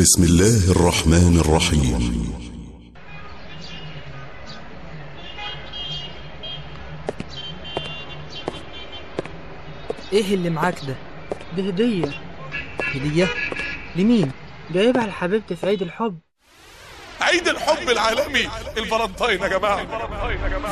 بسم الله الرحمن الرحيم. إيه اللي معاك ده؟ دي هدية؟ هدية لمين؟ جايبها لحبيبتي في عيد الحب. عيد الحب العالمي. الفالنتاين يا جماعة.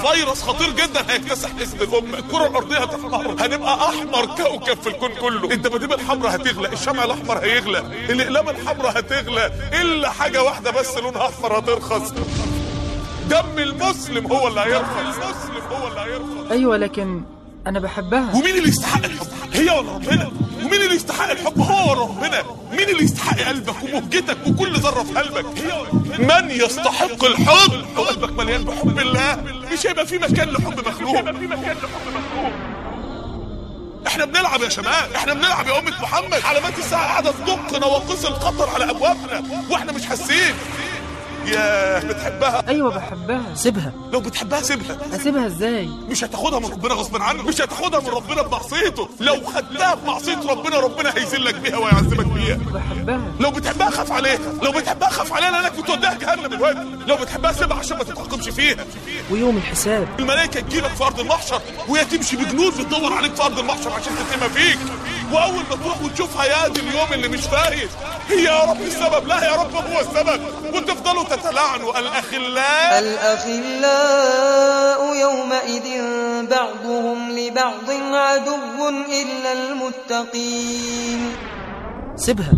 فيروس خطير جدا هيكتسح اسم الامه الكره الارضيه هتحمر هنبقى أحمر كوكب في الكون كله. الدباديب الحمراء هتغلى. الشمع الأحمر هيغلى. الأقلام الحمراء هتغلى. إلا حاجة واحدة بس لونها أحمر هترخص. دم المسلم هو اللي هيرخص المسلم هو اللي هيرخص. أيوة لكن أنا بحبها. ومين اللي يستحق الحب؟ هي ولا ربنا؟ ومين اللي يستحق الحب؟ هو ولا ربنا؟ مين اللي يستحق قلبك ومهجتك وكل ذرة في قلبك؟ هي ولا ربنا؟ من يستحق الحب؟ وقلبك مليان بحب الله. مش هيبقى في مكان لحب مخلوق. إحنا بنلعب يا شباب. إحنا بنلعب يا أمة محمد. علامات الساعة قاعدة تدق نواقص الخطر على أبوابنا. وإحنا مش حاسين. يا بتحبها. أيوة بحبها. سيبها. لو بتحبها سيبها. أسيبها إزاي؟ مش هتاخدها من ربنا غصب عنك. مش هتاخدها من ربنا بمعصيته. لو خدتها بمعصية ربنا ربنا هيذلك بيها ويعذبك بيها. بحبها. لو بتحبها خاف عليها. لو بتحبها خاف عليها لأنك بتوديها جهنم دلوقتي. لو بتحبها سيبها عشان ما تتعاقبش فيها. ويوم الحساب. الملائكة تجيبك في أرض المحشر وهي تمشي بجنود بتدور عليك في أرض المحشر عشان تتهم فيك. وأول ما تروح وتشوفها يا دي اليوم اللي مش فايت هي يا رب السبب. لا يا رب هو السبب. وتفضلوا تتلاعنوا الأخلاء. الأخلاء يومئذ بعضهم لبعض عدو إلا المتقين. سيبها.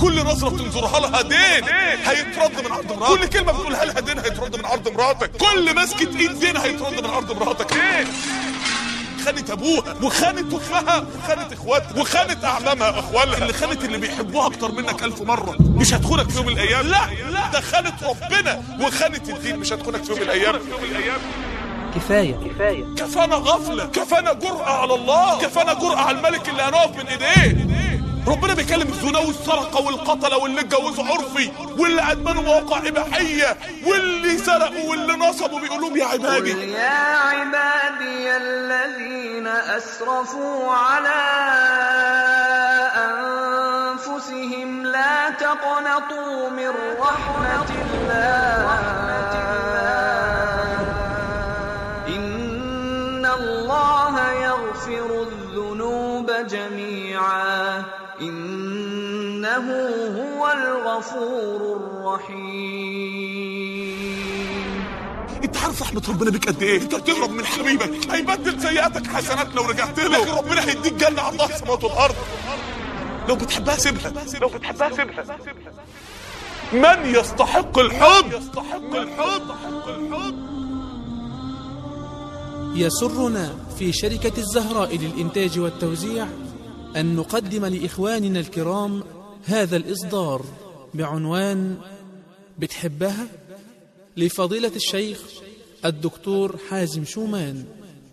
كل نظرة بتنظرها لها دين. هيترد من عرض مراتك. كل كلمة بتقولها لها دين هيترد من عرض مراتك. كل مسكة إيد دين هيترد من عرض مراتك. دين خانت ابوها وخانت امها وخانت اخواتها وخانت أعمامها واخوالها اللي خانت اللي بيحبوها أكتر منك ألف مرة. مش هتخونك في يوم من الأيام. لا لا. ده خانت ربنا وخانت الدين مش هتخونك في يوم من الأيام. كفاية كفاية. كفانا غفلة. كفانا جرأة على الله. كفانا جرأة على الملك اللي هنقف من إيديه. ربنا بيكلم الزنا والسرقة والقتله واللي اتجوزوا عرفي واللي ادمنوا مواقع إباحية واللي سرقوا واللي نصبوا بيقول لهم يا عبادي. يا عبادي الذين أسرفوا على أنفسهم لا تقنطوا من رحمة الله. إن الله يغفر الذنوب جميعا. إنه هو الغفور الرحيم. إنت عارف رحمة ربنا بيك قد إيه؟ إنت بتهرب من حبيبك. هيبدل سيئاتك حسنات لو رجعت له لكن ربنا هيديك جنة عرضها السماوات والأرض. لو بتحبها سيبها. لو بتحبها سيبها. من يستحق الحب؟ يستحق الحب. يسرنا في شركة الزهراء للإنتاج والتوزيع أن نقدم لإخواننا الكرام هذا الإصدار بعنوان بتحبها؟ لفضيلة الشيخ الدكتور حازم شومان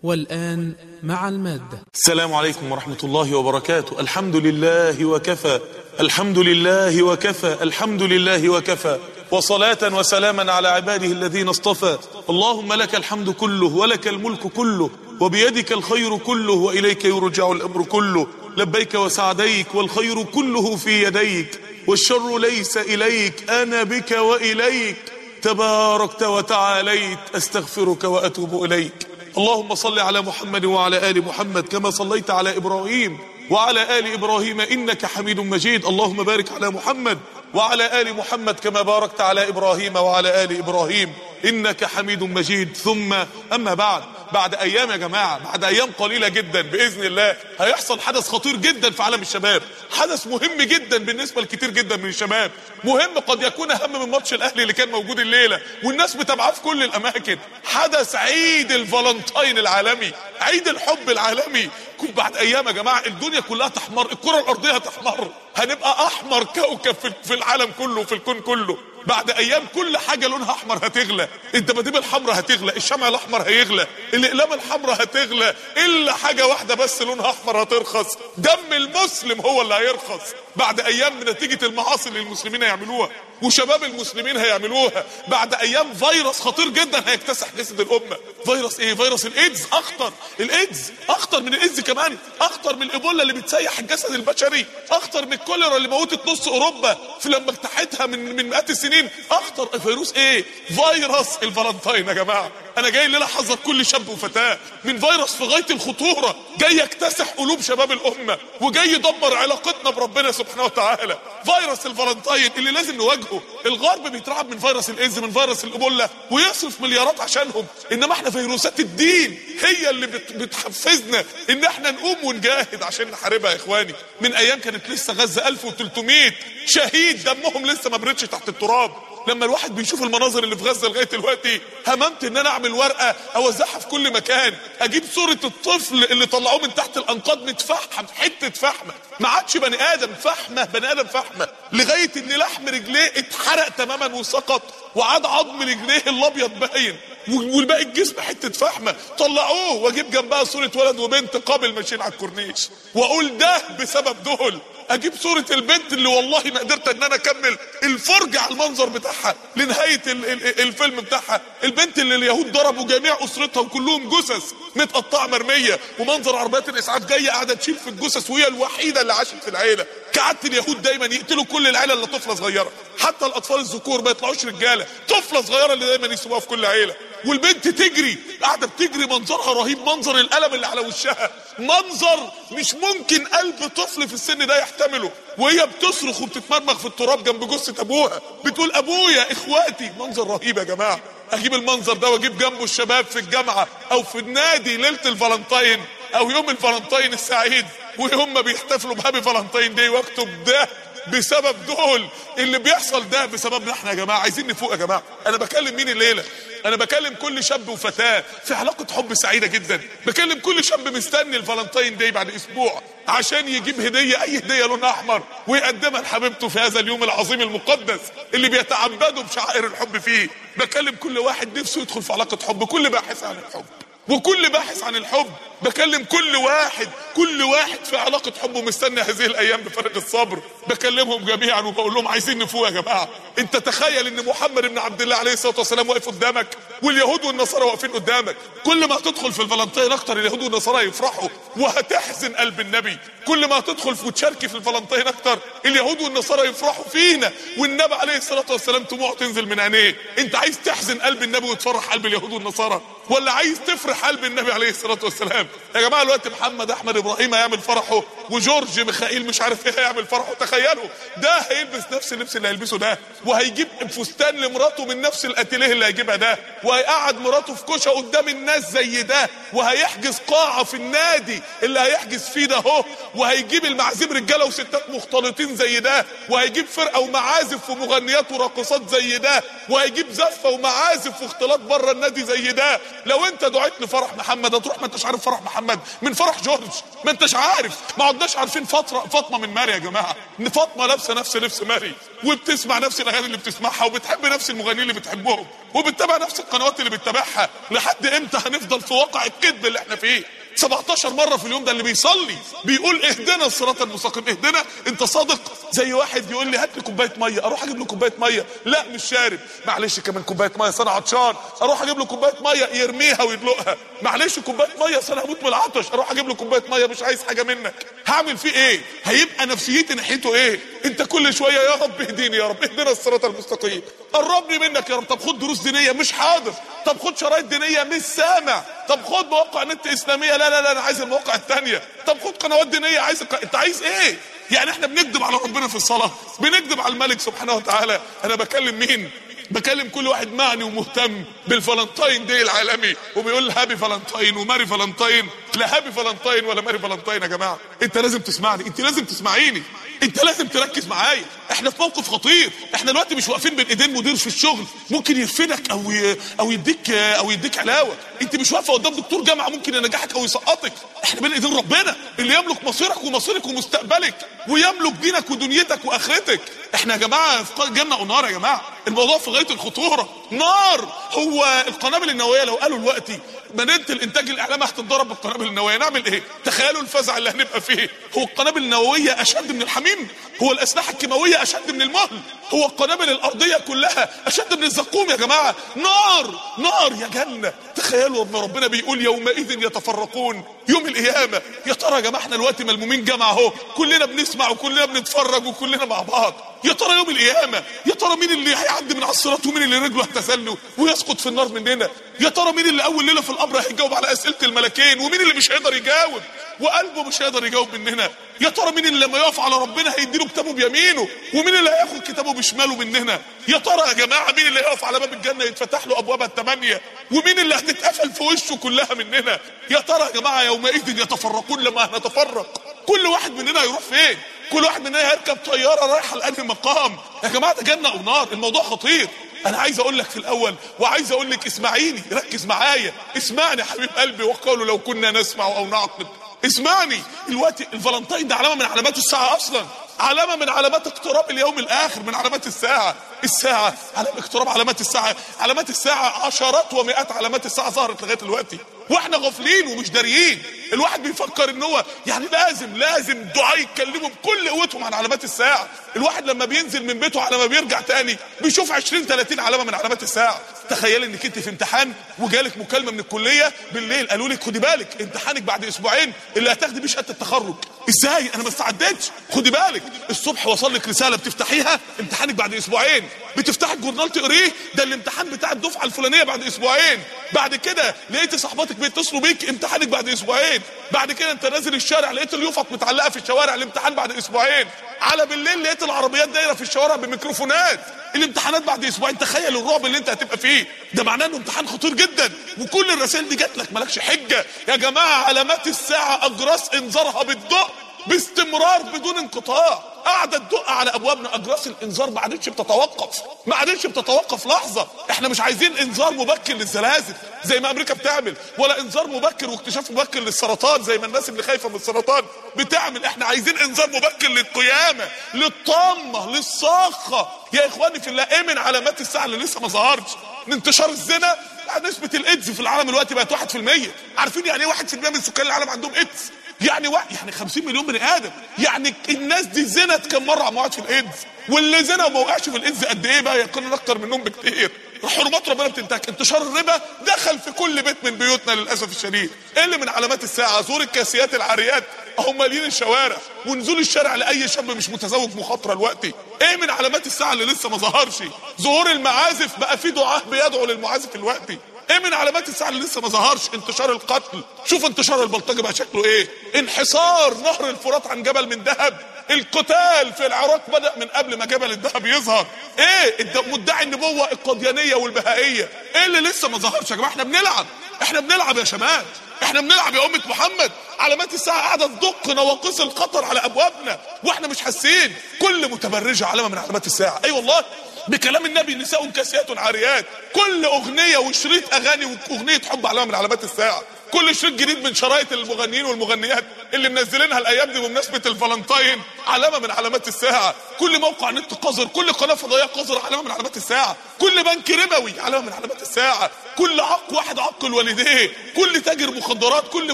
والآن مع المادة. السلام عليكم ورحمة الله وبركاته. الحمد لله وكفى. الحمد لله وكفى. الحمد لله وكفى. وصلاة وسلاما على عباده الذين اصطفى. اللهم لك الحمد كله ولك الملك كله وبيدك الخير كله وإليك يرجع الأمر كله. لبيك وسعديك والخير كله في يديك والشر ليس إليك أنا بك وإليك. تباركت وتعاليت أستغفرك وأتوب إليك. اللهم صل على محمد وعلى آل محمد كما صليت على إبراهيم وعلى آل إبراهيم إنك حميد مجيد. اللهم بارك على محمد وعلى آل محمد كما باركت على إبراهيم وعلى آل إبراهيم إنك حميد مجيد. ثم أما بعد بعد أيام يا جماعة بعد أيام قليلة جدا بإذن الله هيحصل حدث خطير جدا في عالم الشباب. حدث مهم جدا بالنسبة لكتير جدا من الشباب. مهم قد يكون أهم من ماتش الأهلي اللي كان موجود الليلة. والناس متابعاه في كل الأماكن. حدث عيد الفالنتاين العالمي عيد الحب العالمي. كل بعد أيام يا جماعة الدنيا كلها تحمر الكرة الأرضية هتحمر هنبقى أحمر كوكب في العالم كله في الكون كله. بعد أيام كل حاجة لونها أحمر هتغلى. الدباديب الحمراء هتغلى الشمع الأحمر هيغلى الأقلام الحمراء هتغلى إلا حاجة واحدة بس لونها أحمر هترخص. دم المسلم هو اللي هيرخص. بعد أيام نتيجة المعاصي اللي المسلمين هيعملوها وشباب المسلمين هيعملوها بعد أيام فيروس خطير جدا هيكتسح جسد الأمة. فيروس إيه؟ فيروس الإيدز أخطر. الإيدز أخطر من الإيدز كمان. أخطر من الإيبولا اللي بتسيح الجسد البشري. أخطر من الكوليرا اللي موتت نص أوروبا. في لما اجتاحتها من من مئات السنين أخطر فيروس إيه؟ فيروس الفالنتين يا جماعة. أنا جاي الليلة احذر كل شاب وفتاة. من فيروس في غاية الخطورة جاي يكتسح قلوب شباب الأمة وجاي يدمر علاقتنا بربنا سبحانه وتعالى. فيروس الفالنتين اللي لازم نواجهه. الغرب بيترعب من فيروس الايدز من فيروس الإيبولا ويصرف مليارات عشانهم. إنما إحنا فيروسات الدين هي اللي بت بتحفزنا إن إحنا نقوم ونجاهد عشان نحاربها يا إخواني. من أيام كانت لسه غزة 1300 شهيد دمهم لسه ما بردش تحت التراب. لما الواحد بيشوف المناظر اللي في غزة لغاية دلوقتي هممت إن أنا أعمل ورقة أوزعها في كل مكان أجيب صورة الطفل اللي طلعوه من تحت الأنقاض متفحم حتة فحمة. ما عادش بني آدم فحمة بني آدم فحمة. لغاية إن لحم رجليه اتحرق تماما وسقط وعاد عظم رجليه الأبيض باين والباقي الجسم حتة فحمة. طلعوه وأجيب جنبها صورة ولد وبنت قابل ماشيين على الكورنيش. وأقول ده بسبب دول أجيب صورة البنت اللي والله ما قدرت إن أنا أكمل الفرجة على المنظر بتاعها ال الفيلم بتاعها. البنت اللي اليهود ضربوا جميع أسرتها وكلهم جثث متقطعة مرمية ومنظر عربيات الإسعاف جاية قاعدة تشيل في الجثث وهي الوحيدة اللي عاشت في العيلة. كعادة اليهود دايما يقتلوا كل العيلة اللي طفلة صغيرة. حتى الأطفال الذكور ما يطلعوش رجالة. طفلة صغيرة اللي دايما يسيبوها في كل عيلة. والبنت تجري قاعدة بتجري منظرها رهيب منظر الألم اللي على وشها. منظر مش ممكن قلب طفل في السن ده يحتمله. وهي بتصرخ وبتتمرمغ في التراب جنب جثة أبوها. بتقول أبويا إخواتي. منظر رهيب يا جماعة. أجيب المنظر ده وأجيب جنبه الشباب في الجامعة أو في النادي ليلة الفالنتين أو يوم الفالنتين السعيد. وهم بيحتفلوا ب happy Valentine دي وأكتب ده. بسبب دول اللي بيحصل ده بسببنا إحنا يا جماعة. عايزين نفوق يا جماعة. أنا بكلم مين الليلة؟ أنا بكلم كل شاب وفتاة في علاقة حب سعيدة جدا. بكلم كل شاب مستني الفالنتين داي بعد أسبوع عشان يجيب هدية أي هدية لونها أحمر ويقدمها لحبيبته في هذا اليوم العظيم المقدس اللي بيتعبدوا بشعائر الحب فيه. بكلم كل واحد نفسه يدخل في علاقة حب كل باحث عن الحب. وكل باحث عن الحب بكلم كل واحد كل واحد في علاقة حب ومستني هذه الأيام بفارغ الصبر. بكلمهم جميعا وبقول لهم عايزين نفوق يا جماعة. أنت تخيل إن محمد بن عبد الله عليه الصلاة والسلام واقف قدامك واليهود والنصارى واقفين قدامك. كل ما تدخل في الفالنتين أكتر اليهود والنصارى يفرحوا وهتحزن قلب النبي. كل ما تدخل في وتشاركي في الفالنتين أكتر اليهود والنصارى يفرحوا فينا والنبي عليه الصلاة والسلام دموع تنزل من عينيه. أنت عايز تحزن قلب النبي وتفرح قلب اليهود والنصارى ولا عايز تفرح قلب النبي عليه الصلاة والسلام؟ يا جماعة الوقت محمد أحمد إبراهيم هيعمل فرحه وجورج ميخائيل مش عارف إيه هيعمل فرحه. تخيلوا ده هيلبس نفس اللبس اللي هيلبسه ده وهيجيب فستان لمراته من نفس الأتيليه اللي هيجيبها ده وهيقعد مراته في كوشة قدام الناس زي ده وهيحجز قاعة في النادي اللي هيحجز فيه ده اهو وهيجيب المعازيم رجاله وستات مختلطين زي ده وهيجيب فرقه ومعازف ومغنيات وراقصات زي ده وهيجيب زفه ومعازف واختلاط بره النادي زي ده. لو انت دعيت لفرح محمد هتروح ما انتش عارف فرح محمد. من فرح جورج ما انتش عارف. ما عدناش عارفين فترة فاطمة من ماري يا جماعة. إن فاطمة لابسة نفس لبس ماري وبتسمع نفس الأغاني اللي بتسمعها وبتحب نفس المغنيين اللي بتحبهم وبتتابع نفس القنوات اللي بتتابعها لحد إمتى هنفضل في واقع الكذب اللي إحنا فيه؟ 17 مرة في اليوم ده اللي بيصلي بيقول اهدنا الصراط المستقيم اهدنا انت صادق؟ زي واحد يقول لي هات لي كوباية مية أروح أجيب له كوباية مية. لا مش شارب. معلش كمان كوباية مية أنا عطشان أروح أجيب له كوباية مية يرميها ويدلقها. معلش كوباية مية أنا هموت من العطش. أروح أجيب له كوباية مية مش عايز حاجة منك. هعمل فيه إيه؟ هيبقى نفسيتي ناحيته إيه؟ أنت كل شوية يا رب اهديني يا رب اهدنا الصراط المستقيم. قربني منك يا رب. طب خد دروس دينية مش حاضر. طب خد شرايط دينية مش سامع. طب خد مواقع نت إسلامية. لا لا لا أنا عايز المواقع الثانية طب خد قنوات دينية عايز. أنت عايز إيه؟ يعني إحنا بنكذب على ربنا في الصلاة. بنكذب على الملك سبحانه وتعالى. أنا بكلم مين؟ بكلم كل واحد معني ومهتم بالفالنتين دي العالمي وبيقول happy Valentine و merry Valentine لا happy Valentine ولا merry Valentine يا جماعة. انت لازم تسمعني انت لازم تسمعيني. انت لازم تركز معايا. إحنا في موقف خطير. إحنا دلوقتي مش واقفين بين ايدين مدير في الشغل. ممكن يرفدك أو ي... أو يديك أو يديك علاوة. انت مش واقفة قدام دكتور جامعة ممكن ينجحك أو يسقطك. إحنا بين ايدين ربنا اللي يملك مصيرك ومصيرك ومستقبلك ويملك دينك ودنيتك وآخرتك. إحنا يا جماعة في جنة ونار يا جماعة؟ الموضوع في غاية الخطورة. نار هو القنابل النووية. لو قالوا دلوقتي مدينه الإنتاج الإعلامي هتتضرب بالقنابل النووية نعمل إيه؟ تخيلوا الفزع اللي هنبقى فيه. هو القنابل النووية أشد من الحميم؟ هو الأسلحة الكيماوية أشد من المهل؟ هو القنابل الأرضية كلها. أشد من الزقوم يا جماعة. نار نار يا جنة. تخيلوا ان ربنا بيقول يومئذ يتفرقون. يوم القيامة. يا ترى يا جماعة إحنا دلوقتي ملمومين جامعه أهو. كلنا بنسمع وكلنا بنتفرج وكلنا مع بعض. يا ترى يوم القيامة. يا ترى مين اللي هيعدي من على الصراط ومين اللي رجله هتزله ويسقط في النار مننا؟ يا ترى مين اللي أول ليلة في القبر هيجاوب على أسئلة الملكين؟ ومين اللي مش هيقدر يجاوب؟ وقلبه مش هيقدر يجاوب مننا. يا ترى مين اللي لما يقف على ربنا هيديله كتابه بيمينه؟ ومين اللي هياخد كتابه بشماله مننا؟ يا ترى يا جماعة مين اللي هيقف على باب الجنة يتفتح له ابوابها الثمانيه ومين اللي هتتقفل في وشه كلها مننا؟ يا ترى يا جماعة يومئذ يتفرقون لما هنتفرق. كل واحد مننا هيروح فين؟ كل واحد مننا هيركب طيارة رايحة لأنهي مقام؟ يا جماعة ده جنة أو نار. الموضوع خطير. أنا عايز أقول لك في الأول وعايز أقول لك اسمعيني ركز معايا. اسمعني يا حبيب قلبي وقالوا لو كنا نسمع أو نعقل اسمعني. الوقت الفالنتين ده علامة من علامات الساعة أصلا. علامة من علامات اقتراب اليوم الآخر من علامات الساعة الساعة. علامة اقتراب علامات الساعة. علامات الساعة عشرات ومئات علامات الساعة ظهرت لغاية دلوقتي. وإحنا غافلين ومش داريين. الواحد بيفكر إن هو يعني لازم لازم دعاء يتكلموا بكل قوتهم عن علامات الساعة. الواحد لما بينزل من بيته على ما بيرجع تاني بيشوف 20 30 علامة من علامات الساعة. تخيل إنك أنت في امتحان وجالك مكالمة من الكلية بالليل قالوا لك خدي بالك امتحانك بعد أسبوعين اللي هتاخدي بيه شهادة التخرج. إزاي؟ أنا ما استعدتش. خدي بالك. الصبح وصل لك رسالة بتفتحيها امتحانك بعد أسبوعين. بتفتح الجورنال تقريه؟ ده الامتحان بتاع الدفعة الفلانية بعد أسبوعين. بعد كده لقيت صاحباتك بيتصلوا بيك امتحانك بعد أسبوعين. بعد كده أنت نازل الشارع لقيت اليوفط متعلقة في الشوارع الامتحان بعد أسبوعين. على بالليل لقيت العربيات دايرة في الشوارع بميكروفونات. الامتحانات بعد أسبوعين. تخيل الرعب اللي أنت هتبقى فيه. ده معناه إنه امتحان خطير جدا. وكل الرسائل دي جات لك. مالكش حجة. يا جماعة علامات الساعة أجراس انذارها بالدق باستمرار بدون انقطاع. قاعدة تدق على أبوابنا. أجراس الإنذار ما عادتش بتتوقف. ما عادتش بتتوقف لحظة. إحنا مش عايزين إنذار مبكر للزلازل زي ما أمريكا بتعمل ولا إنذار مبكر واكتشاف مبكر للسرطان زي ما الناس اللي خايفة من السرطان بتعمل. إحنا عايزين إنذار مبكر للقيامة للطامة للصاخة. يا إخواني في الله إيه من علامات الساعة اللي لسه ما ظهرتش انتشار الزنا نسبة الإيدز في العالم دلوقتي بقت 1% عارفين يعني إيه 1% من سكان العالم عندهم إيدز؟ يعني واحد يعني 50 مليون بني آدم. يعني الناس دي زنت كم مرة ما وقعت في الإيدز. واللي زنا وما وقعش في الإيدز قد إيه بقى؟ يقولون أكتر منهم بكتير. حرمات ربنا بتنتهك. انتشار الربا دخل في كل بيت من بيوتنا للأسف الشديد. إيه اللي من علامات الساعة؟ زور الكاسيات العاريات. هم مالين الشوارع. ونزول الشارع لأي شاب مش متزوج مخاطرة دلوقتي. إيه من علامات الساعة اللي لسه ما ظهرش؟ ظهور المعازف. بقى في دعاه بيدعوا للمعازف دلوقتي. إيه من علامات الساعة اللي لسه ما ظهرش. انتشار القتل. شوف انتشار البلطجه بقى شكله إيه. انحصار نهر الفرات عن جبل من ذهب. القتال في العراق بدأ من قبل ما جبل الذهب يظهر. إيه؟ مدعي النبوة القديانية والبهائية. إيه اللي لسه ما ظهرش يا جماعة؟ إحنا بنلعب. إحنا بنلعب يا شباب. إحنا بنلعب يا أمة محمد. علامات الساعة قاعدة تدق نواقص الخطر على أبوابنا. وإحنا مش حاسين. كل متبرجة علامة من علامات الساعة. أي أيوة والله. بكلام النبي نساء كاسيات عاريات. كل أغنية وشريط أغاني وأغنية حب علامة من علامات الساعة. كل شريط جديد من شرايط المغنيين والمغنيات. اللي منزلينها الأيام دي بمناسبه الفالنتاين علامة من علامات الساعة. كل موقع نت قذر كل قناة فضائية قذره علامة من علامات الساعة. كل بنك ربوي علامة من علامات الساعة. كل عق واحد عاق لوالديه كل تاجر مخدرات كل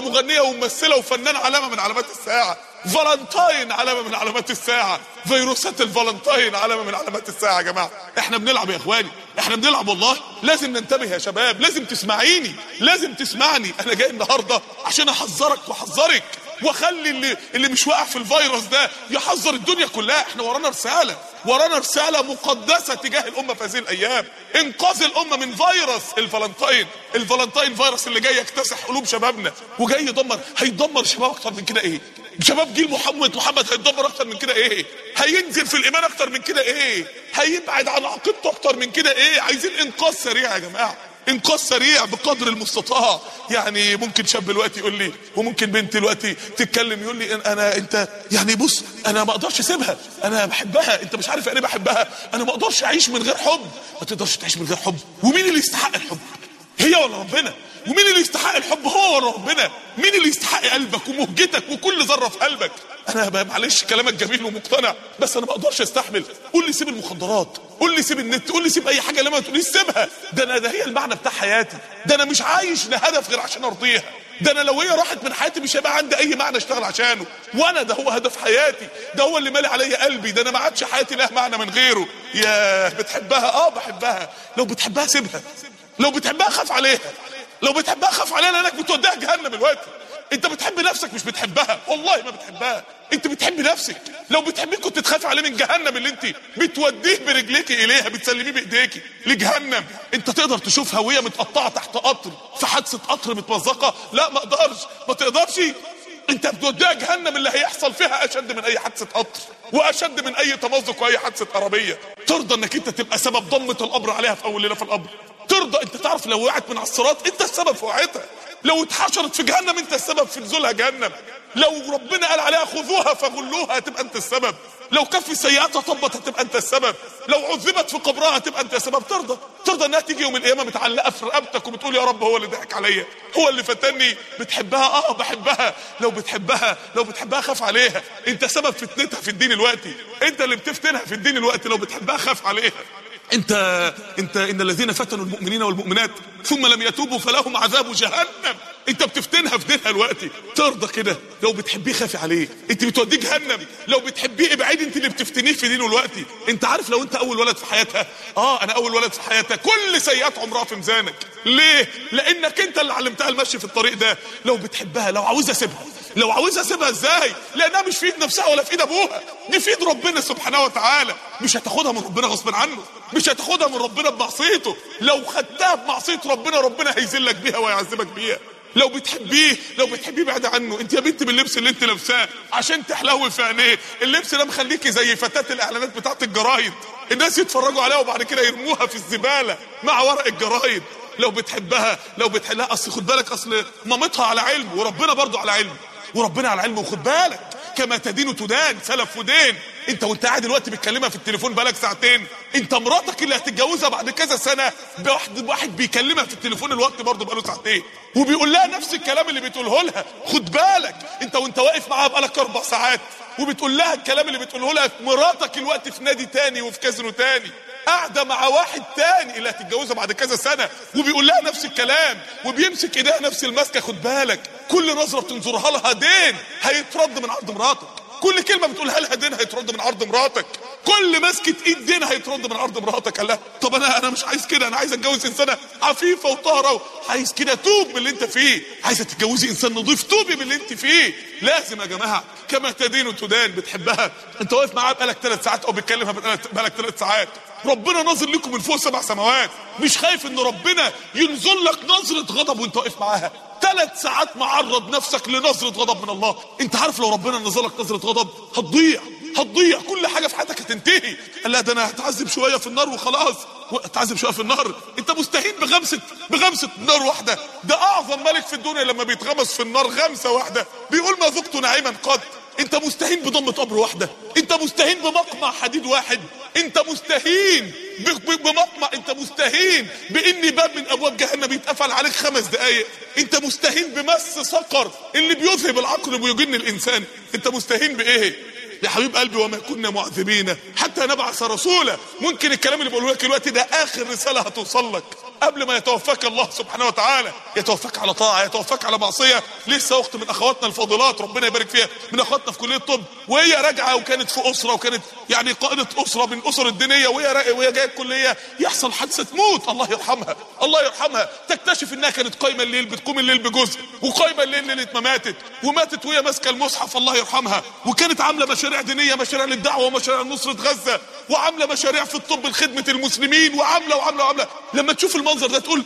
مغنية وممثلة وفنان علامة من علامات الساعة. فالنتاين علامة من علامات الساعة. فيروسات الفالنتاين علامة من علامات الساعة يا جماعة. إحنا بنلعب يا إخواني. إحنا بنلعب والله. لازم ننتبه يا شباب. لازم تسمعيني. لازم تسمعني. أنا جاي النهارده عشان أحذرك وأحذرك. واخلي اللي اللي مش واقع في الفيروس ده يحذر الدنيا كلها. إحنا ورانا رسالة. ورانا رسالة مقدسة تجاه الأمة في هذه الأيام. إنقاذ الأمة من فيروس الفالنتين ال Valentine virus اللي جاي يكتسح قلوب شبابنا. وجاي يدمر. هيدمر شباب أكتر من كده إيه؟ شباب جيل محمد. محمد هيتدمر أكتر من كده إيه؟ هينزل في الإيمان أكتر من كده إيه؟ هيبعد عن عقيدته أكتر من كده إيه؟ عايزين إنقاذ سريع يا جماعة. انقاذ سريع بقدر المستطاع. يعني ممكن شاب دلوقتي يقول لي وممكن بنت دلوقتي تتكلم يقول لي أنا انت يعني بص أنا ما أقدرش أسيبها. أنا بحبها. أنت مش عارف يعني بحبها. أنا ما أقدرش أعيش من غير حب. ما تقدرش تعيش من غير حب. ومين اللي يستحق الحب؟ هي ولا ربنا؟ ومين اللي يستحق الحب؟ هو ولا ربنا؟ مين اللي يستحق قلبك ومهجتك وكل ذرة في قلبك؟ أنا معلش كلامك جميل ومقتنع بس أنا ما أقدرش استحمل. قول لي سيب المخدرات قول لي سيب النت قول لي سيب اي حاجة لما تقوليش سيبها. ده أنا ده هي المعنى بتاع حياتي. ده أنا مش عايش لهدف غير عشان ارضيها. ده أنا لو هي راحت من حياتي مش هيبقى عندي اي معنى اشتغل عشانه. وأنا ده هو هدف حياتي. ده هو اللي مالي عليا قلبي. ده أنا ما عادش حياتي لها معنى من غيره. يا بتحبها؟ آه بحبها. لو بتحبها سيبها. لو بتحبها خاف عليها. لو بتحبها خاف عليها لانك بتوديها جهنم دلوقتي. انت بتحب نفسك مش بتحبها. والله ما بتحبها. انت بتحب نفسك. لو بتحبيه كنت تخافي عليه من جهنم اللي انت بتوديه برجليك إليها بتسلميه بإيديكي لجهنم. انت تقدر تشوفها وهي متقطعة تحت قطر في حادثة قطر متمزقة. لا ما أقدرش. ما تقدرش. انت بتوديها جهنم اللي هيحصل فيها أشد من أي حادثة قطر وأشد من أي تمزق وأي حادثة عربيه ترضى إنك انت تبقى سبب ضمة القبر عليها في أول ليلة في القبر. ترضى انت تعرف لو وقعت من على الصراط انت السبب في وقعتها. لو اتحشرت في جهنم انت السبب في نزولها جهنم. لو ربنا قال عليها خذوها فغلوها هتبقى انت السبب. لو كف سيئاتها طبت هتبقى انت السبب. لو عذبت في قبرها هتبقى انت السبب. ترضى. ترضى انها تيجي يوم القيامة متعلقة في رقبتك وبتقول يا رب هو اللي ضحك عليا. هو اللي فتني. بتحبها؟ آه بحبها. لو بتحبها لو بتحبها خاف عليها. انت سبب فتنتها في الدين الوقتي. انت اللي بتفتنها في الدين الوقتي. لو بتحبها خاف عليها. انت انت ان الذين فتنوا المؤمنين والمؤمنات ثم لم يتوبوا فلهم عذاب جهنم. انت بتفتنها في دينها دلوقتي. ترضى كده. لو بتحبيه خافي عليه. انت بتوديه جهنم. لو بتحبيه ابعدي انت اللي بتفتنيه في دينه دلوقتي. انت عارف لو انت اول ولد في حياتها. آه أنا أول ولد في حياتها. كل سيئات عمرها في ميزانك. ليه؟ لأنك انت اللي علمتها المشي في الطريق ده. لو بتحبها لو عاوزها سيبها. لو عاوزها سيبها إزاي؟ لانها مش في ايد نفسها ولا في ايد ابوها. دي في ايد ربنا سبحانه وتعالى. مش هتاخدها من ربنا غصب عنه. مش هتاخدها من ربنا بمعصيته. لو خدتها بمعصية ربنا ربنا هيذلك بيها ويعذبك بيها. لو بتحبيه لو بتحبيه بعد عنه. انت يا بنت باللبس اللي انت لابساه عشان تحلوي في عينيه. اللبس ده مخليكي زي فتاة الإعلانات بتاعت الجرايد. الناس يتفرجوا عليها وبعد كده يرموها في الزبالة مع ورق الجرايد. لو بتحبها لو بتحلها. أصل خد بالك أصل مامتها على علم وربنا برضو على علم. وربنا على علم وخد بالك. كما تدين تدان سلف ودين. انت وانت قاعد دلوقتي بتكلمها في التليفون بقالك ساعتين. انت مراتك اللي هتتجوزها بعد كذا سنة بواحد واحد بيكلمها في التليفون الوقت برضه بقاله ساعتين. وبيقول لها نفس الكلام اللي بتقوله لها. خد بالك. انت وانت واقف معاها بقالك أربع ساعات وبتقول لها الكلام اللي بتقوله لها مراتك الوقت في نادي تاني وفي كازينو تاني. قاعدة مع واحد تاني اللي هتتجوزها بعد كذا سنة وبيقول لها نفس الكلام وبيمسك إيديها نفس المسكه خد بالك. كل نظرة بتنظرها لها دين هيترد من عرض مراتك. كل كلمة بتقولها لها دين هيترد من عرض مراتك. كل مسكه إيد دين هيترد من عرض مراتك. قال لها طب أنا أنا مش عايز كده أنا عايز أتجوز إنسانة عفيفة وطاهرة عايز كده توب من اللي أنت فيه. عايزة تتجوزي إنسان نظيف توبي من اللي أنت فيه. لازم يا جماعة كما تدين تدان بتحبها. أنت واقف معاها بقالك ثلاث ساعات أو بتكلمها بقالك ثلاث ساعات. ربنا ناظر لكم من فوق سبع سماوات. مش خايف إن ربنا ينزل لك نظرة غضب وأنت واقف معاها. ثلاث ساعات معرض نفسك لنظرة غضب من الله. أنت عارف لو ربنا نزل لك نظرة غضب هتضيع هتضيع. كل حاجة في حياتك هتنتهي. قال لا ده أنا هتعذب شوية في النار وخلاص. هتعذب شوية في النار. أنت مستهين بغمسة بغمسة نار واحدة. ده أعظم ملك في الدنيا لما بيتغمس في النار غمسة واحدة. بيقول ما ذقت نعيما قط. أنت مستهين بضمة قبر بمقمع حديد واحد. انت مستهين. بمقمع انت مستهين. بان باب من أبواب جهنم يتقفل عليك خمس دقايق. انت مستهين بمس سقر. اللي بيذهب العقل ويجن الإنسان. انت مستهين بإيه؟ يا حبيب قلبي وما كنا معذبين. حتى نبعث رسولا. ممكن الكلام اللي بقوله لك دلوقتي ده آخر رسالة هتوصل لك. قبل ما يتوفاك الله سبحانه وتعالى. يتوفاك على طاعة يتوفاك على معصية. لسه أخت من أخواتنا الفاضلات. ربنا يبارك فيها. من أخواتنا في كلية الطب. وهي راجعة وكانت في أسرة وكانت يعني قائده أسرة من أسر الدينيه وهي وهي جاية الكلية. يحصل حادثة تموت. الله يرحمها. الله يرحمها. تكتشف إنها كانت قايمة الليل بتقوم الليل بجزء وقايمة الليل ليلة ما ماتت وماتت وهي ماسكة المصحف. الله يرحمها. وكانت عاملة مشاريع دينية مشاريع للدعوة ومشاريع لنصرة غزة وعاملة مشاريع في الطب لخدمة المسلمين وعاملة وعاملة وعاملة. لما تشوف المنظر ده تقول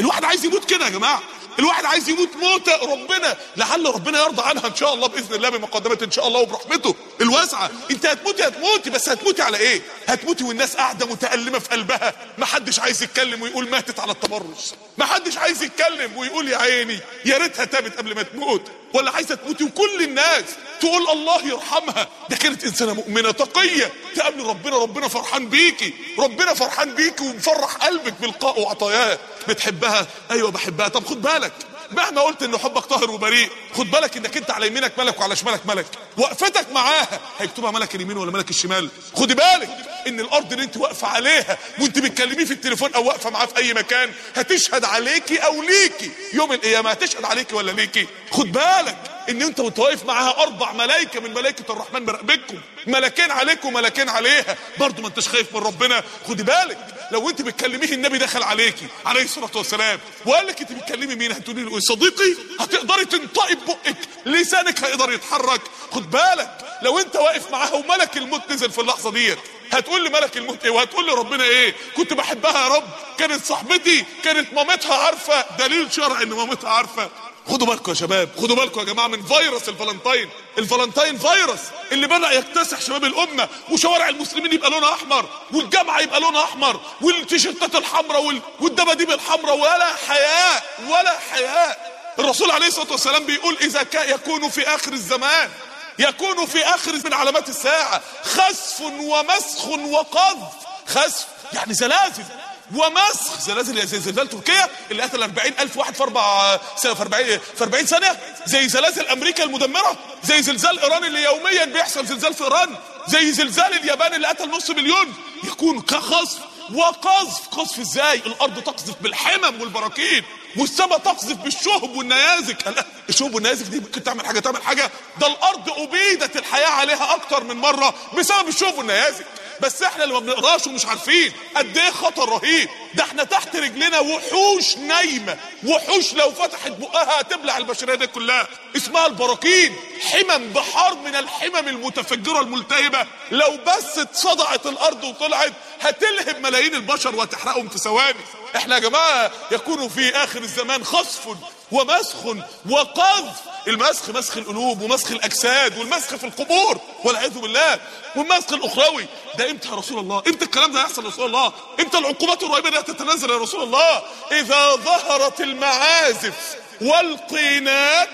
الواحد عايز يموت كده يا جماعة. الواحد عايز يموت موتة. ربنا لعل ربنا يرضى عنها إن شاء الله بإذن الله بمقدمات إن شاء الله وبرحمته الواسعة. أنت هتموتي هتموتي بس هتموتي على إيه؟ هتموتي والناس قاعدة متألمة في قلبها. ما حدش عايز يتكلم ويقول ماتت على التبرج. ما حدش عايز يتكلم ويقول يا عيني يا ريتها تابت قبل ما تموت. ولا عايزة تموتي وكل الناس تقول الله يرحمها. ده كانت إنسانة مؤمنة تقية. تقابل ربنا ربنا فرحان بيكي. ربنا فرحان بيكي ومفرح قلبك بلقائه وعطاياه. بتحبها؟ أيوه بحبها. طب خد بالك مهما قلت إن حبك طاهر وبريء خد بالك إنك أنت على يمينك ملك وعلى شمالك ملك. وقفتك معاها. هيكتبها ملك اليمين ولا ملك الشمال؟ خدي بالك إن الأرض اللي أنت واقفة عليها وأنت بتكلميه في التليفون أو واقفة معاه في أي مكان هتشهد عليكي أو ليكي. يوم القيامة هتشهد عليكي ولا ليكي؟ خد بالك إن أنت وأنت واقف معاها أربع ملائكه من ملائكه الرحمن مراقبكم ملكين عليكم وملكين عليها. برضه ما أنتش خايف من ربنا. خدي بالك لو انت بتكلميه النبي دخل عليكي عليه الصلاة والسلام وقال لك انت بتكلمي مين؟ هتقولي له إيه؟ صديقي هتقدري تنطقي ببقك لسانك هيقدر يتحرك. خد بالك لو انت واقف معاها وملك الموت نزل في اللحظة ديت هتقول لي ملك الموت إيه؟ وهتقول لي ربنا إيه؟ كنت بحبها يا رب كانت صاحبتي كانت مامتها عارفة. دليل شرعي إن مامتها عارفة. خدوا بالكم يا شباب خدوا بالكم يا جماعة من فيروس الفالنتين الفالنتين فيروس اللي بدأ يكتسح شباب الأمة وشوارع المسلمين يبقى لونها أحمر والجامعة يبقى لونها أحمر والتيشيرتات الحمراء وال... والدباديب الحمراء ولا حياء ولا حياء الرسول عليه الصلاة والسلام بيقول إذا كان يكون في آخر الزمان يكون في آخر من علامات الساعة. خسف ومسخ وقذف. خسف يعني زلازل. ومسخ زلازل زي زلزال تركيا اللي قتل 40000 واحد في أربع في 40 في 40 سنه زي زلازل أمريكا المدمرة زي زلزال إيران اللي يوميا بيحصل زلزال في إيران زي زلزال اليابان اللي قتل نص مليون. يكون كخسف وقذف. قذف إزاي؟ الأرض تقذف بالحمم والبراكين. والسماء تقذف بالشهب والنيازك. الشهب والنيازك دي ممكن تعمل حاجة تعمل حاجة. ده الأرض أبيدت الحياة عليها أكتر من مرة بسبب الشهب والنيازك. بس إحنا اللي ما بنقراش ومش عارفين قد إيه خطر رهيب. ده إحنا تحت رجلنا وحوش نايمة. وحوش لو فتحت بقها هتبلع البشرية دي كلها. اسمها البراكين. حمم بحار من الحمم المتفجرة الملتهبة. لو بس اتصدعت الأرض وطلعت هتلهب ملايين البشر وتحرقهم في ثواني. إحنا يا جماعة يكون في آخر الزمان خصف ومسخ وقذف. المسخ مسخ القلوب ومسخ الأجساد والمسخ في القبور والعياذ بالله. والمسخ الأخروي. ده إمتى يا رسول الله؟ إمتى الكلام ده يحصل يا رسول الله؟ إمتى العقوبات الرهيبة دي تتنازل يا رسول الله. إذا ظهرت المعازف والقينات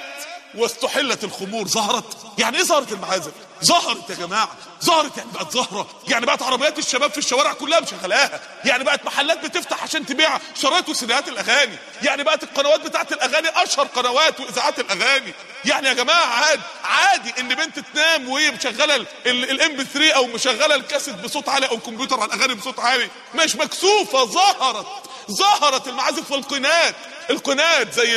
واستحلت الخمور ظهرت. يعني إيه ظهرت المعازف؟ ظهرت يا جماعة ظهرت يعني بقت ظاهرة يعني بقت عربيات الشباب في الشوارع كلها مشغلاها يعني بقت محلات بتفتح عشان تبيع شرايط وسيديهات الأغاني يعني بقت القنوات بتاعت الأغاني أشهر قنوات وإذاعات الأغاني يعني يا جماعة عادي عادي إن بنت تنام وهي مشغلة ال MP3 أو مشغلة الكاسيت بصوت عالي أو الكمبيوتر على الأغاني بصوت عالي مش مكسوفة ظهرت ظهرت المعازف والقينات القينات زي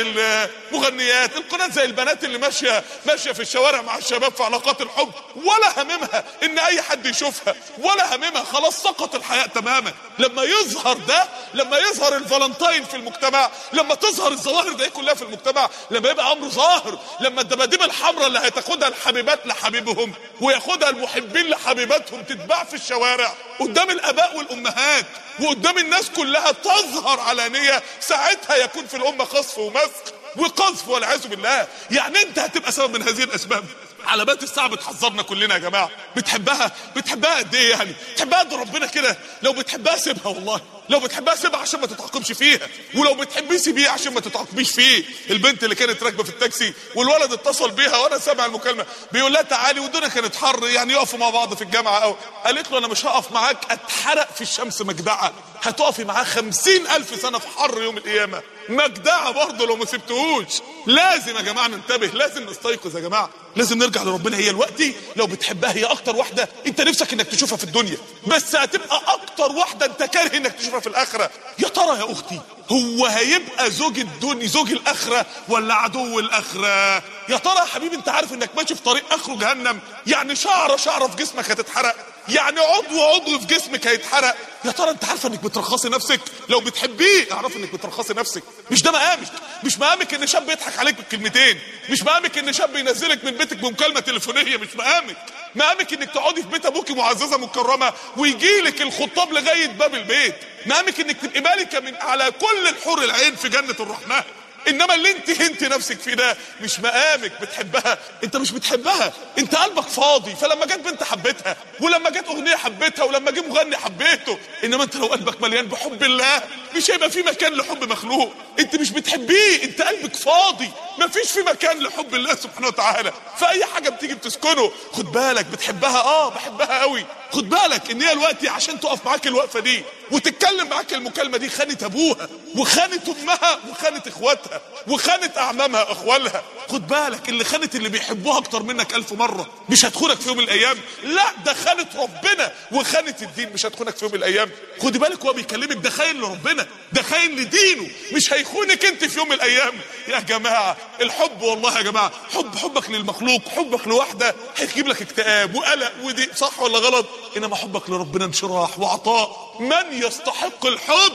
المغنيات القينات زي البنات اللي ماشية ماشية في الشوارع مع الشباب في علاقات الحب ولا هممها إن أي حد يشوفها ولا هممها خلاص سقط الحياء تماما. لما يظهر ده لما يظهر الفالنتين في المجتمع لما تظهر الظواهر دي كلها في المجتمع لما يبقى أمر ظاهر لما الدباديب الحمراء اللي هتاخدها الحبيبات لحبيبهم وياخدها المحبين لحبيباتهم تتباع في الشوارع قدام الآباء والأمهات وقدام الناس كلها تظهر علانية ساعتها يكون في الأمة خصف ومسخ وقذف والعياذ بالله. يعني أنت هتبقى سبب من هذه الأسباب. علامات الساعة بتحذرنا كلنا يا جماعة. بتحبها؟ بتحبها قد إيه يعني؟ بتحبها قد ربنا كده. لو بتحبها سيبها والله. لو بتحبها سيبها عشان ما تتعاقبش فيها. ولو بتحبيه سيبيه عشان ما تتعاقبيش فيه. البنت اللي كانت راكبة في التاكسي والولد اتصل بيها وأنا سامع المكالمة. بيقول لها تعالي والدنيا كانت حر. يعني يقفوا مع بعض في الجامعة أو قالت له أنا مش هقف معاك. أتحرق في الشمس مجدعة. هتقفي معاه خمسين ألف سنة في حر يوم القيامة. مجدعة برضه لو ما سبتهوش. لازم يا جماعة ننتبه لازم نستيقظ يا جماعة. لازم نرجع لربنا. هي الوقت لو بتحبها هي أكتر واحدة. أنت نفسك إنك تشوفها في الدنيا بس هتبقى أكتر واحدة أنت كاره إنك تشوفها في الآخرة. يا ترى يا أختي هو هيبقى زوج الدنيا زوج الآخرة ولا عدو الآخرة؟ يا ترى يا حبيبي أنت عارف إنك ماشي في طريق آخره جهنم؟ يعني شعره شعره في جسمك هتتحرق. يعني عضو عضو في جسمك هيتحرق. يا ترى انت عارفة انك بترخصي نفسك؟ لو بتحبيه اعرفي انك بترخصي نفسك. مش ده مقامك. مش مقامك ان شاب يضحك عليك بالكلمتين. مش مقامك ان شاب ينزلك من بيتك بمكالمة تليفونية. مش مقامك. مقامك انك تقعدي في بيت ابوكي معززة مكرمة ويجي لك الخطاب لغاية باب البيت. مقامك انك تبقي مالكه من على كل الحور العين في جنة الرحمن. إنما اللي انت أنت نفسك فيه ده مش مقامك بتحبها. أنت مش بتحبها. أنت قلبك فاضي. فلما جت بنت حبيتها ولما جت أغنية حبيتها ولما جه مغني حبيته إنما أنت لو قلبك مليان بحب الله مش هيبقى في مكان لحب مخلوق. أنت مش بتحبيه. أنت قلبك فاضي. مفيش في مكان لحب الله سبحانه وتعالى. فأي حاجة بتيجي بتسكنه خد بالك بتحبها. آه بحبها قوي خد بالك إن هي الوقت عشان تقف معاك الوقفة دي وتتكلم معاك المكالمة دي خانت أبوها وخانت أمها وخانت إخواتها وخانت أعمامها اخوالها خد بالك اللي خانت اللي بيحبوها أكتر منك ألف مرة. مش هتخونك في يوم من الأيام. لا ده خانت ربنا وخانت الدين. مش هتخونك في يوم من الأيام. خدي بالك هو بيكلمك ده خاين لربنا ده خاين لدينه. مش هيخونك أنت في يوم من الأيام. يا جماعة الحب والله يا جماعة حب حبك للمخلوق حبك لوحدة هيجيب لك اكتئاب وقلق ودي صح ولا غلط؟ إنما حبك لربنا انشراح وعطاء. من يستحق الحب؟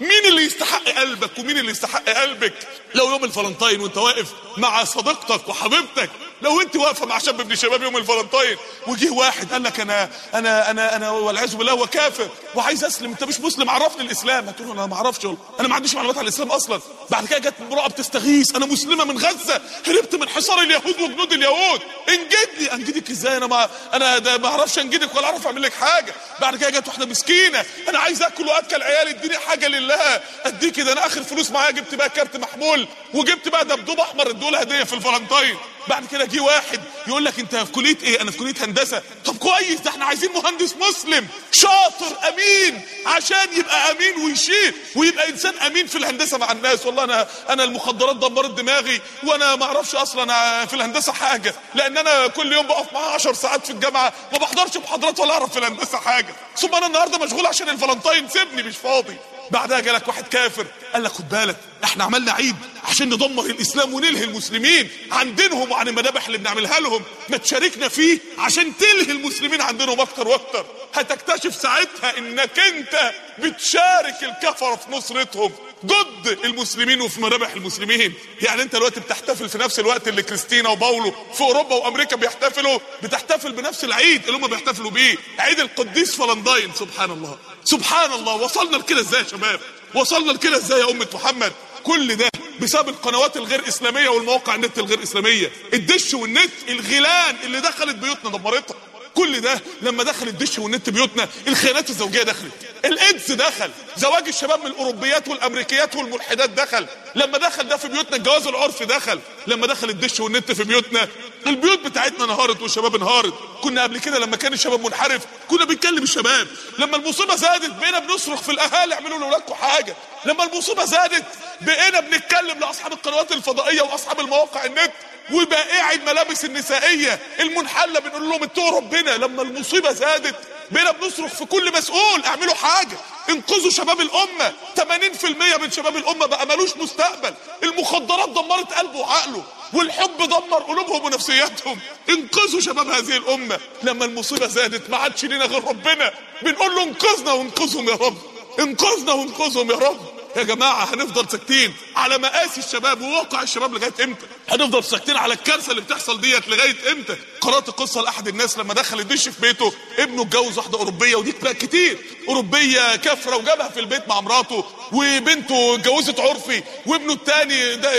مين اللي يستحق قلبك ومين اللي يستحق قلبك؟ لو يوم الفالنتين وانت واقف مع صديقتك وحبيبتك لو انت واقفة مع شاب من شباب يوم الفالنتين وجه واحد قال لك أنا أنا أنا أنا والعياذ بالله هو كافر وعايز أسلم أنت مش مسلم عرفني الإسلام. هتقول أنا ما أعرفش أنا ما عنديش معلومات عن الإسلام أصلا. بعد كده جت امرأة بتستغيث أنا مسلمة من غزة هربت من حصار اليهود وجنود اليهود. انجدني انجدك إزاي؟ أنا ما أنا ده ما أعرفش أنجدك ولا أعرف أعمل لك حاجة. بعد كده جت واحدة مسكينة أنا عايز آكل وأكل عيالي اديني حاجة لله. أديك ده أنا آخر فلوس معايا جبت بقى كارت محمول وجبت بقى دبدوب أحمر ادوله هدية في الفالنتين. بعد كده جه واحد يقول لك انت في كلية إيه؟ أنا في كلية هندسة. طب كويس ده إحنا عايزين مهندس مسلم شاطر امين عشان يبقى امين ويشيل ويبقى انسان امين في الهندسة مع الناس. والله أنا أنا المخدرات دمرت دماغي وأنا ما أعرفش أصلا في الهندسة حاجة لأن أنا كل يوم بقف معاه 10 ساعات في الجامعة ما بحضرش محاضرات ولا اعرف في الهندسة حاجة. ثم أنا النهارده مشغول عشان الفالنتين سيبني مش فاضي. بعدها جالك واحد كافر. قال لك خد بالك إحنا عملنا عيد عشان ندمر الإسلام ونلهي المسلمين عن دينهم وعن المذابح اللي بنعملها لهم. ما تشاركنا فيه عشان تلهي المسلمين عن دينهم أكتر وأكتر. هتكتشف ساعتها إنك أنت بتشارك الكفره في نصرتهم. ضد المسلمين وفي مذابح المسلمين. يعني انت دلوقتي بتحتفل في نفس الوقت اللي كريستينا وباولو في أوروبا وأمريكا بيحتفلوا بتحتفل بنفس العيد اللي هم بيحتفلوا بيه. عيد القديس فلنداين سبحان الله سبحان الله وصلنا لكده إزاي يا شباب؟ وصلنا لكده إزاي يا أمة محمد؟ كل ده بسبب القنوات الغير إسلامية والمواقع النت الغير إسلامية. الدش والنت الغيلان اللي دخلت بيوتنا دمرتها. كل ده لما دخل الدش والنت بيوتنا الخيانات الزوجية دخلت. الإيدز دخل. زواج الشباب من الأوروبيات والأمريكيات والملحدات دخل. لما دخل ده في بيوتنا الجواز العرفي دخل. لما دخل الدش والنت في بيوتنا البيوت بتاعتنا انهارت والشباب انهارت. كنا قبل كده لما كان الشباب منحرف كنا بنكلم الشباب. لما المصيبة زادت بقينا بنصرخ في الأهالي اعملوا لأولادكم حاجة. لما المصيبة زادت بقينا بنتكلم لأصحاب القنوات الفضائية وأصحاب المواقع النت. وبائعي الملابس النسائية المنحلة بنقول لهم اتقوا ربنا لما المصيبة زادت بقينا بنصرخ في كل مسؤول اعملوا حاجة انقذوا شباب الأمة. 80% من شباب الأمة بقى ملوش مستقبل. المخدرات دمرت قلبه وعقله والحب دمر قلوبهم ونفسياتهم. انقذوا شباب هذه الأمة. لما المصيبة زادت ما عادش لينا غير ربنا. بنقول له انقذنا وانقذهم يا رب. انقذنا وانقذهم يا رب. يا جماعة هنفضل ساكتين على مقاسي الشباب وواقع الشباب لغاية إمتى؟ هنفضل ساكتين على الكارثة اللي بتحصل ديت لغاية إمتى؟ قرأت قصة لأحد الناس لما دخل الدش في بيته ابنه اتجوز واحدة أوروبية ودي كتير. أوروبية كافرة وجابها في البيت مع مراته وبنته اتجوزت عرفي وابنه التاني ده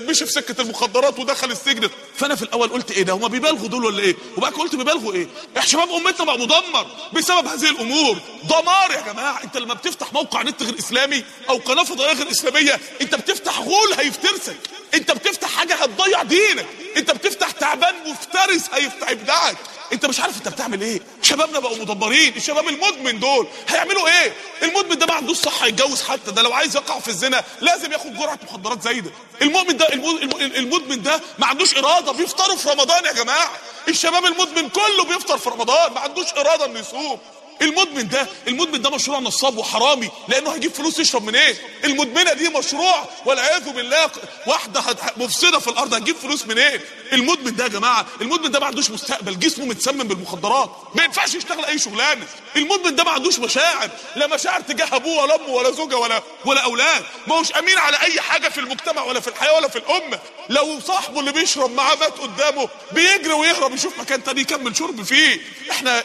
مشي في سكة المخدرات ودخل السجن. فأنا في الأول قلت إيه ده؟ هما بيبالغوا دول ولا إيه؟ وبعد قلت بيبالغوا إيه؟ يا شباب أمتنا بقى مدمر بسبب هذه الأمور. دمار يا جماعة أنت لما بتفتح موقع نت غير إسلامي أو قناة فضائية غير إسلامية أنت بتفتح غول هيفترسك. أنت بتفتح حاجة هتضيع دينك. أنت بتفتح تعبان مفترس هيفتح إبداعك انت مش عارف انت بتعمل إيه. شبابنا بقوا مدمرين الشباب المدمن دول. هيعملوا إيه؟ المدمن ده ما عندوش صحه يتجوز حتى. ده لو عايز يقع في الزنا لازم ياخد جرعة مخدرات زايدة. المؤمن ده المدمن ده ما عندوش إرادة. بيفطروا في رمضان يا جماعة. الشباب المدمن كله بيفطر في رمضان. ما عندوش إرادة إنه يصوم. المدمن ده المدمن ده مشروع نصاب وحرامي لأنه هيجيب فلوس يشرب من إيه؟ المدمنة دي مشروع والعياذ بالله واحدة مفسدة في الأرض هتجيب فلوس من إيه؟ المدمن ده يا جماعة المدمن ده ما عندوش مستقبل جسمه متسمم بالمخدرات ما ينفعش يشتغل أي شغلانة. المدمن ده ما عندوش مشاعر لا مشاعر تجاه أبوه ولا أمه ولا زوجة ولا ولا أولاد. ما هوش أمين على أي حاجة في المجتمع ولا في الحياة ولا في الأمة. لو صاحبه اللي بيشرب معاه مات قدامه بيجري ويهرب يشوف مكان تاني يكمل شرب فيه. إحنا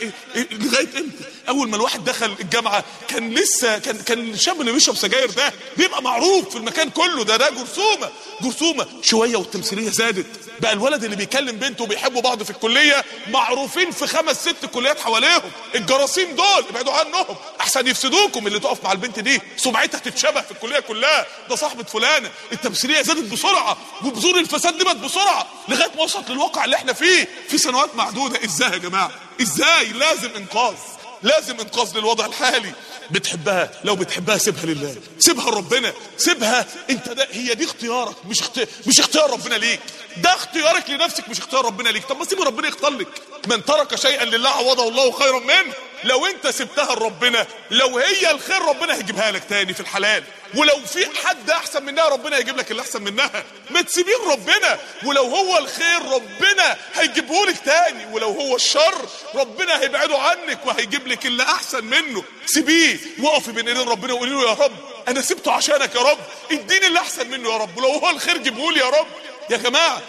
لغاية إمتى؟ أول ما الواحد دخل الجامعة كان لسه كان كان الشاب اللي بيشرب سجاير ده بيبقى معروف في المكان كله ده ده جرثومة جرثومة. شوية والتمثيلية زادت بقى الولد اللي بيكلم بنته وبيحبوا بعض في الكلية معروفين في خمس ست كليات حواليهم. الجراثيم دول ابعدوا عنهم. أحسن يفسدوكم اللي تقف مع البنت دي. سمعتها تتشبه في الكلية كلها. ده صاحبة فلانه التمثيليه زادت بسرعة. وبذور الفساد نمت بسرعة. لغاية ما وصلت للواقع اللي إحنا فيه. في سنوات معدودة. إزاي يا جماعة؟ إزاي؟ لازم إنقاذ. لازم إنقاذ للوضع الحالي. بتحبها؟ لو بتحبها سيبها لله. سيبها لربنا. سيبها. أنت ده هي دي اختيارك. مش اختيار مش اختيار ربنا ليك. ده اختيارك لنفسك مش اختيار ربنا ليك. طب ما سيب ربنا يختار لك. من ترك شيئا لله عوضه الله خيرا منه. لو انت سبتها لربنا لو هي الخير ربنا هيجيبها لك تاني في الحلال. ولو في حد أحسن منها ربنا هيجيب لك اللي أحسن منها. ما تسيبين ربنا ولو هو الخير ربنا هيجيبه لك تاني. ولو هو الشر ربنا هيبعده عنك وهيجيب لك اللي أحسن منه. سيبيه. وقفي بين إيدين ربنا وقولي له يا رب أنا سبته عشانك يا رب. اديني اللي أحسن منه يا رب. ولو هو الخير جيبه لي يا رب. يا جماعة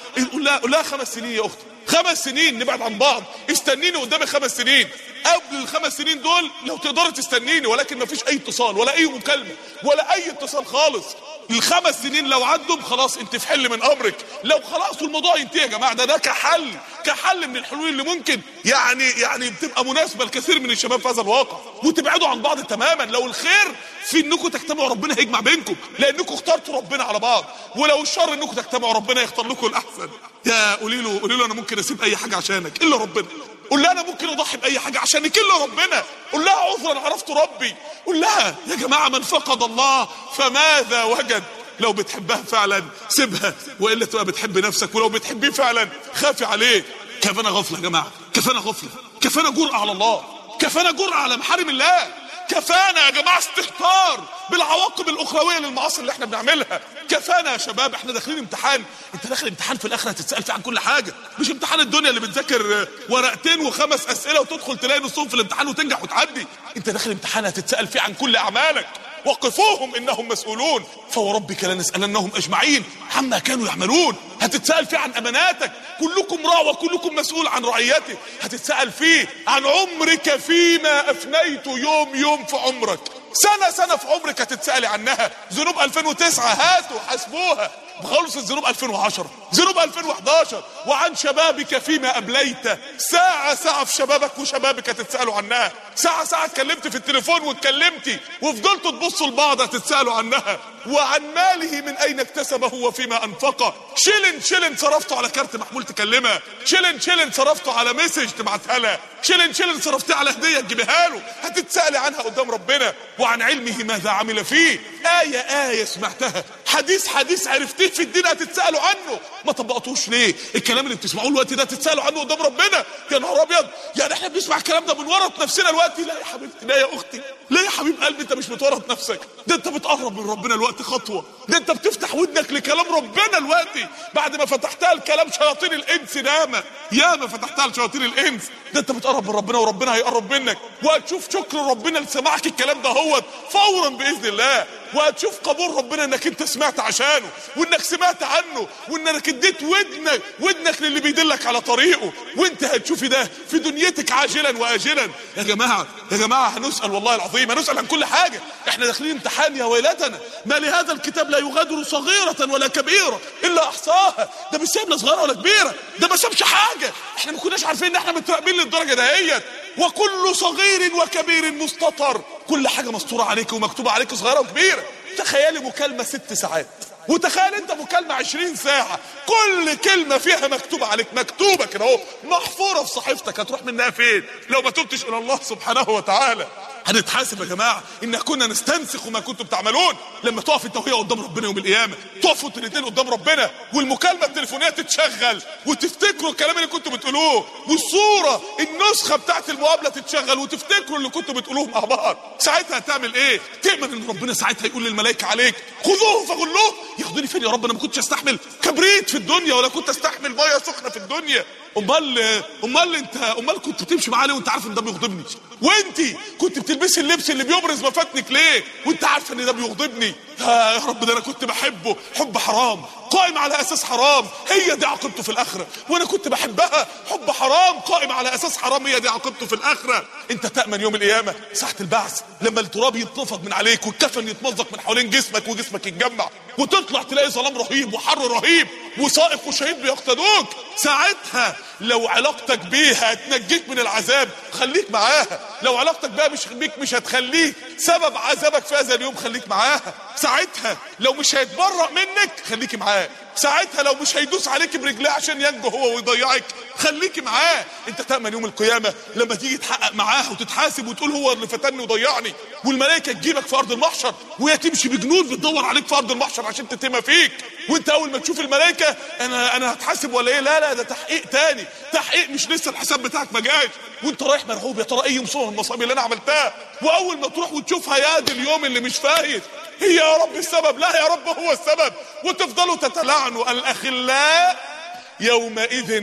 قول لها خمس سنين يا أختي. خمس سنين نبعد عن بعض. استنيني قدامي خمس سنين. قبل الخمس سنين دول لو تقدري تستنيني ولكن مفيش أي اتصال ولا أي مكالمة ولا أي اتصال خالص. الخمس سنين لو عدوا خلاص انت في حل من أمرك. لو خلاص الموضوع ينتهي يا جماعة ده ده كحل. كحل من الحلول اللي ممكن يعني يعني بتبقى مناسبة لكثير من الشباب في هذا الواقع. وتبعدوا عن بعض تماما. لو الخير في إنكم تجتمعوا ربنا هيجمع بينكم. لأنكم اخترتوا ربنا على بعض. ولو الشر إنكم تجتمعوا ربنا يختار لكم الأحسن. يا قولي له قولي له أنا ممكن أسيب أي حاجة عشانك. إلا ربنا. قول لها أنا ممكن أضحي بأي حاجة عشانك الا ربنا. قول لها عذرا عرفت ربي. قول لها يا جماعة من فقد الله فماذا وجد؟ لو بتحبها فعلا سيبها. وإلا تبقى بتحب نفسك ولو بتحبيه فعلا خافي عليه. كفانا غفلة يا جماعة كفانا غفلة. كفانا جرأة على الله. كفانا جرأة على محارم الله. كفانا يا جماعة استهتار بالعواقب الأخروية للمعاصي اللي إحنا بنعملها. كفانا يا شباب إحنا داخلين امتحان. انت داخل امتحان في الاخره هتتسأل فيه عن كل حاجة. مش امتحان الدنيا اللي بتذاكر ورقتين وخمس أسئلة وتدخل تلاقي نصهم في الامتحان وتنجح وتعدي. انت داخل امتحان هتتسأل فيه عن كل أعمالك. وقفوهم إنهم مسؤولون. فوربك لنسألنهم أجمعين عما كانوا يعملون. هتتسأل فيه عن أماناتك. كلكم راع وكلكم مسؤول عن رعيته. هتتسأل فيه عن عمرك فيما افنيته يوم يوم في عمرك. سنة سنة في عمرك هتتسألي عنها. ذنوب 2009 هاتوا حاسبوها. بخلص الذنوب 2010 ذنوب 2011 وعن شبابك فيما أبليت. ساعة ساعة في شبابك وشبابك هتتسألوا عنها. ساعة ساعة اتكلمت في التليفون واتكلمتي. وفضلتوا تبصوا لبعض هتتسألوا عنها. وعن ماله من أين اكتسبه وفيما أنفقه. شلن شلن صرفته على كارت محمول تكلمها شلن شلن صرفته على message تبعتها لها شلن شلن صرفتيه على هدية تجيبها له. هتتسألي عنها قدام ربنا. وعن علمه ماذا عمل فيه. آية آية سمعتها. حديث حديث عرفتيه في الدين هتتسألوا عنه. ما طبقتوش ليه؟ الكلام اللي بتسمعوه الوقت ده تتسألوا عنه قدام ربنا. يا نهار أبيض! يعني إحنا بنسمع الكلام ده بنورط نفسنا الوقت لا يا حبيبتي لا يا أختي. لا يا حبيب قلبي أنت مش بتورط نفسك. ده أنت بتقرب من ربنا الوقت خطوة. ده انت بتفتح ودنك لكلام ربنا الوقت بعد ما فتحتها لكلام شياطين الإنس نامه يا ما فتحتها لشياطين الإنس. ده انت بتقرب من ربنا وربنا هيقرب منك. وهتشوف شكر ربنا لسماعك الكلام ده هو فورا بإذن الله. وهتشوف قبول ربنا انك انت سمعت عشانه وانك سمعت عنه وانك اديت ودنك ودنك للي بيدلك على طريقه. وانت هتشوفي ده في دنيتك عاجلا واجلا. يا جماعة يا جماعة هنسأل والله العظيم هنسأل عن كل حاجة. إحنا داخلين امتحان يا ويلتنا. ما لهذا الكتاب لا يغادر صغيرة ولا كبيرة إلا أحصاها. ده مش سايبنا صغيرة ولا كبيرة. ده ما سابش حاجة. إحنا ما كناش عارفين إن إحنا متراقبين للدرجة دهيت. وكل صغير وكبير مستطر. كل حاجة مسطوره عليك ومكتوبة عليك صغيرة وكبيرة. تخيلي مكالمة ست ساعات. وتخيل انت مكالمة عشرين ساعة. كل كلمة فيها مكتوبة عليك. مكتوبة كده اهو. محفورة في صحيفتك. هتروح منها فين؟ لو ما تبتش إلى الله سبحانه وتعالى. هنتحاسب يا جماعة إن كنا نستنسخ ما كنتم تعملون. لما تقف أنت وهي قدام ربنا يوم القيامة تقفوا أنتوا الاثنين قدام ربنا والمكالمة التليفونية تتشغل وتفتكروا الكلام اللي كنتوا بتقولوه والصورة النسخة بتاعت المقابلة تتشغل وتفتكروا اللي كنتوا بتقولوه مع بعض. ساعتها هتعمل إيه؟ تؤمن إن ربنا ساعتها يقول للملائكة عليك خذوه فغلوه. ياخدوني فين يا رب؟ أنا ما كنتش أستحمل كبريت في الدنيا ولا كنت أستحمل مية سخنة في الدنيا. أمال أمال أنت أمال كنت بتمشي معاه ليه وأنت عارف إن ده بيغضبني؟ وانت كنت بتلبسي اللبس اللي بيبرز مفاتنك ليه؟ وانت عارفة ان ده بيغضبني. يا رب ده أنا كنت بحبه. حب حرام. قائم على أساس حرام. هي دي عاقبته في الآخرة. وأنا كنت بحبها. حب حرام. قائم على أساس حرام. هي دي عاقبته في الآخرة. انت تأمن يوم القيامة ساعة البعث لما التراب يتنفض من عليك والكفن يتمزق من حوالين جسمك وجسمك يتجمع. وتطلع تلاقي ظلام رهيب وحر رهيب وسائق وشهيد بيقتدوك ساعتها لو علاقتك بيها هتنجيك من العذاب. خليك معاها. لو علاقتك بيها مش بيك مش هتخليك. سبب عذابك في هذا اليوم خليك معاها. ساعتها لو مش هيتبرأ منك خليكي معاه. ساعتها لو مش هيدوس عليك برجليه عشان ينجو هو ويضيعك خليكي معاه. انت تأمن يوم القيامة لما تيجي تحقق معاه وتتحاسب وتقول هو اللي فتني وضيعني والملائكة تجيبك في أرض المحشر وهي تمشي بجنود بتدور عليك في أرض المحشر عشان تتم فيك. وانت أول ما تشوف الملائكة أنا أنا هتحاسب ولا إيه؟ لا لا ده تحقيق تاني. تحقيق مش لسه الحساب بتاعك ما جاش. وانت رايح مرعوب يا ترى إيه مصاب المصائب اللي أنا عملتها؟ وأول ما تروح وتشوفها يا دي اليوم اللي مش فايت. هي يا رب السبب لا يا رب هو السبب. وتفضلوا تتلاعنوا الأخلاء يومئذ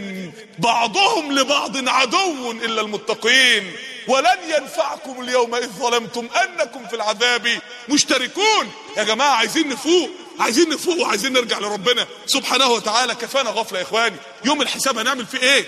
بعضهم لبعض عدو إلا المتقين. ولن ينفعكم اليوم إذ ظلمتم أنكم في العذاب مشتركون. يا جماعة عايزين نفوق عايزين نفوق وعايزين نرجع لربنا. سبحانه وتعالى كفانا غفلة يا إخواني. يوم الحساب هنعمل فيه إيه؟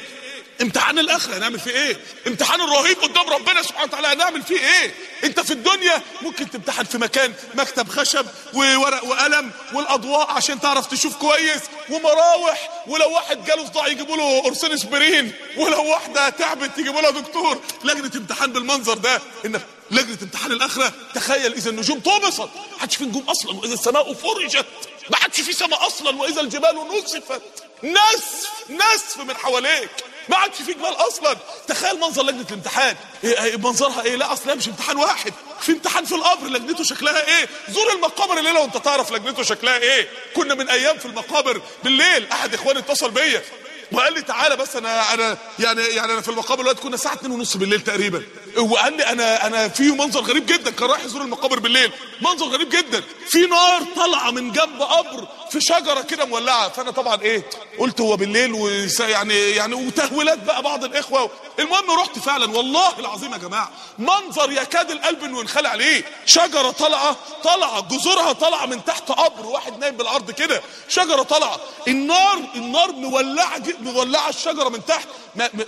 امتحان الاخره هنعمل فيه إيه؟ امتحان الرهيب قدام ربنا سبحانه وتعالى هنعمل فيه إيه؟ أنت في الدنيا ممكن تمتحن في مكان مكتب خشب وورق وقلم والأضواء عشان تعرف تشوف كويس ومراوح ولو واحد جاله صداع يجيبوا له قرصين اسبرين ولو واحدة تعبت يجيبوا لها دكتور. لجنة امتحان بالمنظر ده إن لجنة امتحان الآخرة تخيل إذا النجوم طمست. عادش في نجوم أصلا وإذا السماء فرجت. ما عادش في سماء أصلا وإذا الجبال نسفت. نسف نسف من حواليك. ما عادش في جبال أصلا. تخيل منظر لجنة الامتحان. إيه إيه منظرها إيه؟ لا أصلا مش امتحان واحد. في امتحان في القبر لجنته شكلها إيه؟ زور المقابر الليلة وأنت تعرف لجنته شكلها إيه؟ كنا من أيام في المقابر بالليل. أحد إخواني اتصل بيا وقال لي تعالى بس أنا أنا يعني يعني أنا في المقابر دلوقتي كنا الساعة 2 ونص بالليل تقريبا. وقال لي أنا أنا في منظر غريب جدا. كان رايح يزور المقابر بالليل. منظر غريب جدا. في نار طالعة من جنب قبر في شجرة كده مولعة. فأنا طبعا إيه قلت هو بالليل وس يعني وتهويلات بقى بعض الإخوة. المهم رحت فعلا. والله العظيم يا جماعة منظر يكاد القلب إنه ينخلع عليه. شجرة طالعة طالعة جذورها طالعة من تحت قبر. واحد نايم بالأرض كده. شجرة طالعة. النار النار مولعة مولعة الشجرة من تحت.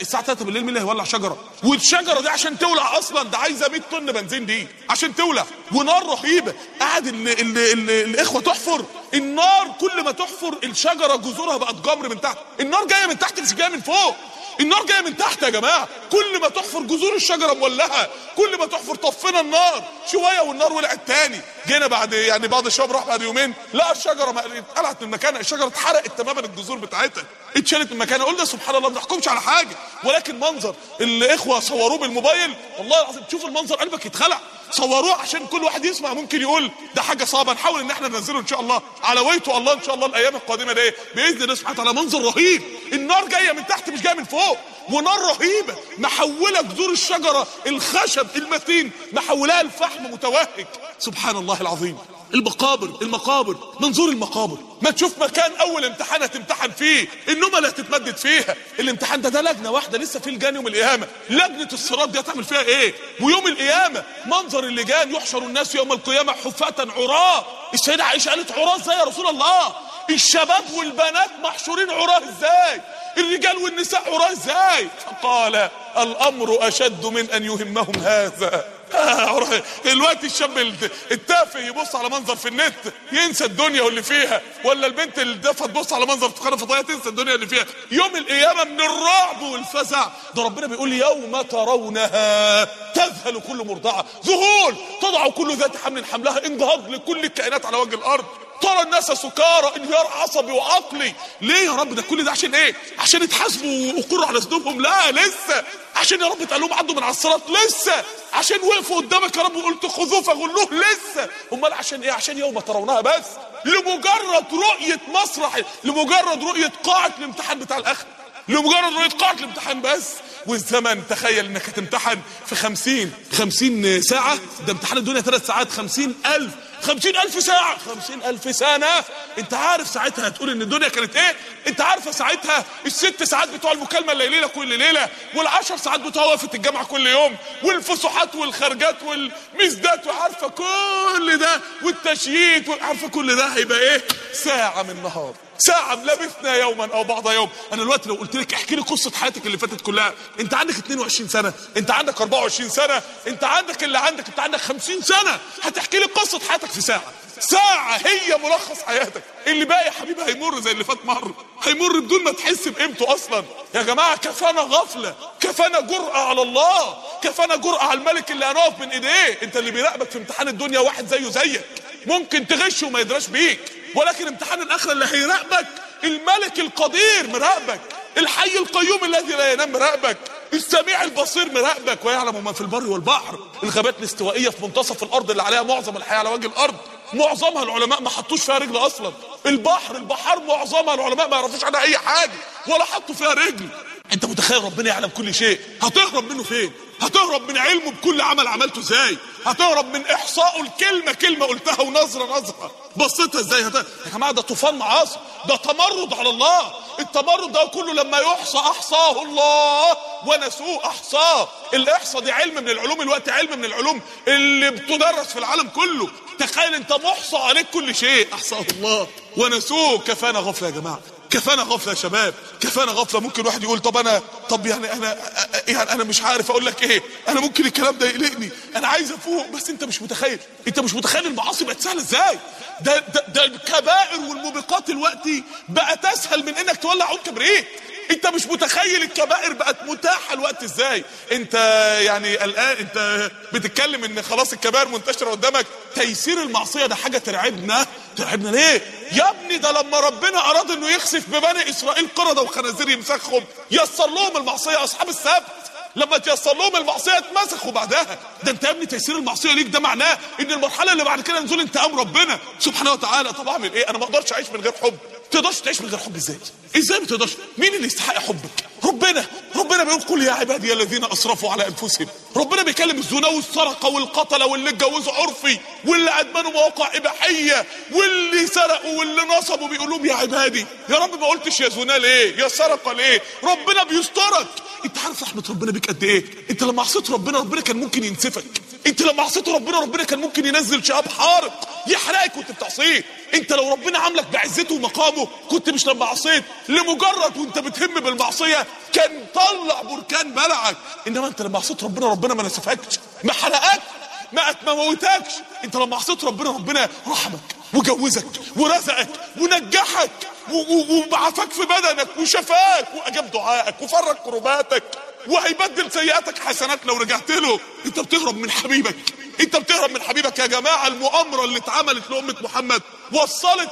الساعة 3 بالليل مين اللي هيولع شجرة؟ والشجرة دي عشان تولع أصلا ده عايزة 100 طن بنزين دي عشان تولع. ونار رهيبه قاعد ال ال ال الإخوة تحفر. النار كل ما تحفر الشجرة جذورها بقت جمر من تحت. النار جاية من تحت مش جاية من فوق. النار جاية من تحت يا جماعة. كل ما تحفر جذور الشجرة مولعة كل ما تحفر طفينا النار. شوية والنار ولعت تاني. جينا بعد يعني بعض الشباب راح بعد يومين لقى الشجرة اتقلعت من مكانها. الشجرة اتحرقت تماما الجذور بتاعتها. اتشالت من مكانها. قلنا سبحان الله ما بنحكمش على حاجة. ولكن منظر الإخوة صوروه بالموبايل والله العظيم تشوف المنظر قلبك يتخلع. صوروه عشان كل واحد يسمع. ممكن يقول ده حاجة صعبة نحاول إن إحنا ننزله إن شاء الله. على ويته الله إن شاء الله الأيام القادمة دي. بإذن الله سبحانه وتعالى منظر رهيب. النار جاية من تحت مش جاية من فوق. ونار رهيبة. محولة جذور الشجرة الخشب المتين. محولها لفحم متوهج. سبحان الله العظيم. المقابر المقابر منظور المقابر. ما تشوف مكان أول امتحان هتمتحن فيه. النومه اللي هتتمدد فيها. الامتحان ده ده لجنة واحدة لسه في لجان يوم القيامة. لجنة الصراط دي هتعمل فيها إيه؟ ويوم القيامة منظر اللجان يحشر الناس يوم القيامة حفاة عراة السيدة عائشة قالت عراة إزاي يا رسول الله؟ الشباب والبنات محشورين عراة إزاي؟ الرجال والنساء عراة إزاي؟ فقال الأمر أشد من أن يهمهم هذا. آه، دلوقتي الشاب الت- التافه يبص على منظر في النت ينسى الدنيا واللي فيها ولا البنت اللي دافه تبص على منظر في قناة فضائية تنسى الدنيا اللي فيها. يوم القيامة من الرعب والفزع ده ربنا بيقول يوم ترونها تذهل كل مرضعة. ذهول تضع كل ذات حمل حملها انضهاض لكل الكائنات على وجه الأرض. ترى الناس سكارى انهيار عصبي وعقلي. ليه يا رب؟ ده كل ده عشان إيه؟ عشان يتحاسبوا ويقروا على ذنوبهم لا لسه. عشان يا رب تقال لهم عدوا من على الصراط لسه. عشان وقفوا قدامك يا رب وقلت خذوه فغلوه. لسه. أمال عشان إيه؟ عشان يوم ترونها بس. لمجرد رؤية مسرح لمجرد رؤية قاعة الامتحان بتاع الآخر لمجرد رؤية قاعة الامتحان بس. والزمن تخيل إنك هتمتحن في خمسين خمسين ساعة. ده امتحان الدنيا ثلاث ساعات خمسين ألف خمسين ألف ساعة. خمسين ألف سنة انت عارف ساعتها هتقول إن الدنيا كانت إيه؟ انت عارفه ساعتها الست ساعات بتوع المكالمة الليلية كل ليلة والعشر ساعات بتوع وقفة الجامعة كل يوم والفسحات والخرجات والمزدات وعارفة كل ده والتشييت عارفة كل ده هيبقى إيه؟ ساعة من نهار ساعة لبثنا يوما أو بعض يوم. أنا دلوقتي لو قلت لك احكي لي قصة حياتك اللي فاتت كلها. أنت عندك 22 سنة. أنت عندك 24 سنة. أنت عندك اللي عندك. أنت عندك 50 سنة. هتحكي لي قصة حياتك في ساعة. ساعة هي ملخص حياتك. اللي باقي يا حبيبي هيمر زي اللي فات مر هيمر بدون ما تحس بقيمته أصلا. يا جماعة كفانا غفلة. كفانا جرأة على الله. كفانا جرأة على الملك اللي هنقف بين إيديه. أنت اللي بيراقبك في امتحان الدنيا واحد زيه زيك. ممكن تغش وما يدراش بيك. ولكن امتحان الاخره اللي هيراقبك الملك القدير مراقبك الحي القيوم الذي لا ينام مراقبك السميع البصير مراقبك. ويعلم ما في البر والبحر الغابات الاستوائية في منتصف الأرض اللي عليها معظم الحياة على وجه الأرض. معظمها العلماء ما حطوش فيها رجل أصلا. البحر البحار معظمها العلماء ما يعرفوش عنها أي حاجة ولا حطوا فيها رجل. انت متخيل ربنا يعلم كل شيء؟ هتهرب منه فين؟ هتهرب من علمه بكل عمل عملته إزاي؟ هتهرب من احصائه الكلمة كلمة قلتها ونظرة نظرة. بصيتها إزاي؟ هت... يا جماعة ده طوفان معاصي ده تمرد على الله. التمرد ده كله لما يحصى أحصاه الله ونسوه أحصاه. الاحصاء دي علم من العلوم الوقت علم من العلوم اللي بتدرس في العالم كله. تخيل انت محصى عليك كل شيء. أحصاه الله ونسوه. كفانا غفلة يا جماعة. كفانا غفلة يا شباب كفانا غفلة. ممكن واحد يقول طب أنا طب يعني أنا يعني أنا مش عارف أقول لك إيه. أنا ممكن الكلام ده يقلقني. أنا عايز أفوق بس أنت مش متخيل. أنت مش متخيل المعاصي بقت سهلة إزاي؟ ده ده, ده الكبائر والموبقات الوقتي بقت أسهل من إنك تولع عود كبريت انت مش متخيل الكبائر بقت متاحة الوقت إزاي. انت يعني قلقان انت بتتكلم ان خلاص الكبائر منتشرة قدامك. تيسير المعصية ده حاجة ترعبنا. ترعبنا ليه؟ يا ابني ده لما ربنا أراد إنه يخسف ببني إسرائيل قردة وخنازير يمسخهم يسر لهم المعصية أصحاب السبت. لما تيسر لهم المعصية اتمسخوا بعدها. ده انت يا ابني تيسير المعصية ليك ده معناه إن المرحلة اللي بعد كده نزول انتقام ربنا. سبحانه وتعالى طب أعمل إيه؟ أنا ما أقدرش أعيش من غير حب. تقدرش تعيش من غير حب إزاي إزاي ما تقدرش؟ مين اللي يستحق حبك؟ ربنا ربنا بيقول قل يا عبادي الذين أسرفوا على أنفسهم. ربنا بيكلم الزنا والسرقة والقتلة واللي اتجوزوا عرفي واللي أدمنوا مواقع إباحية واللي سرقوا واللي نصبوا بيقول لهم يا عبادي. يا رب ما قلتش يا زنا ليه؟ يا سرقة ليه؟ ربنا بيسترك. أنت عارف رحمة ربنا بيك قد إيه؟ أنت لما عصيت ربنا ربنا كان ممكن ينسفك. انت لما عصيت ربنا ربنا كان ممكن ينزل شهاب حارق يحرقك وانت بتعصيه. انت لو ربنا عاملك بعزته ومقامه كنت مش لما عصيت لمجرد وانت بتهم بالمعصية كان طلع بركان بلعك انما انت لما عصيت ربنا ربنا ما نسفكش ما حرقكش ما موتكش. انت لما عصيت ربنا ربنا رحمك وجوزك ورزقك ونجحك وبعثك في بدنك وشفاك وأجاب دعائك وفرج كرباتك. وهيبدل سيئاتك حسنات لو رجعت له. انت بتهرب من حبيبك. انت بتهرب من حبيبك يا جماعة. المؤامرة اللي اتعملت لأمة محمد وصلت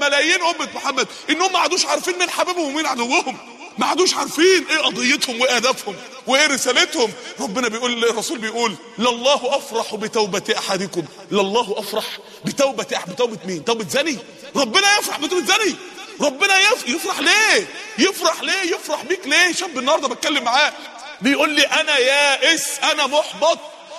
ملايين أمة محمد انهم ما عادوش عارفين مين حبيبهم ومين عدوهم. ما عادوش عارفين إيه قضيتهم وإيه هدفهم وإيه رسالتهم. ربنا بيقول الرسول بيقول لله أفرح بتوبة أحدكم. لله أفرح بتوبة أح... بتوبة مين؟ توبة زني. ربنا يفرح بتوبة زني. ربنا يف... يفرح ليه؟ يفرح ليه؟ يفرح بيك ليه؟ شاب النهارده بتكلم معاه بيقول لي أنا يائس أنا محبط.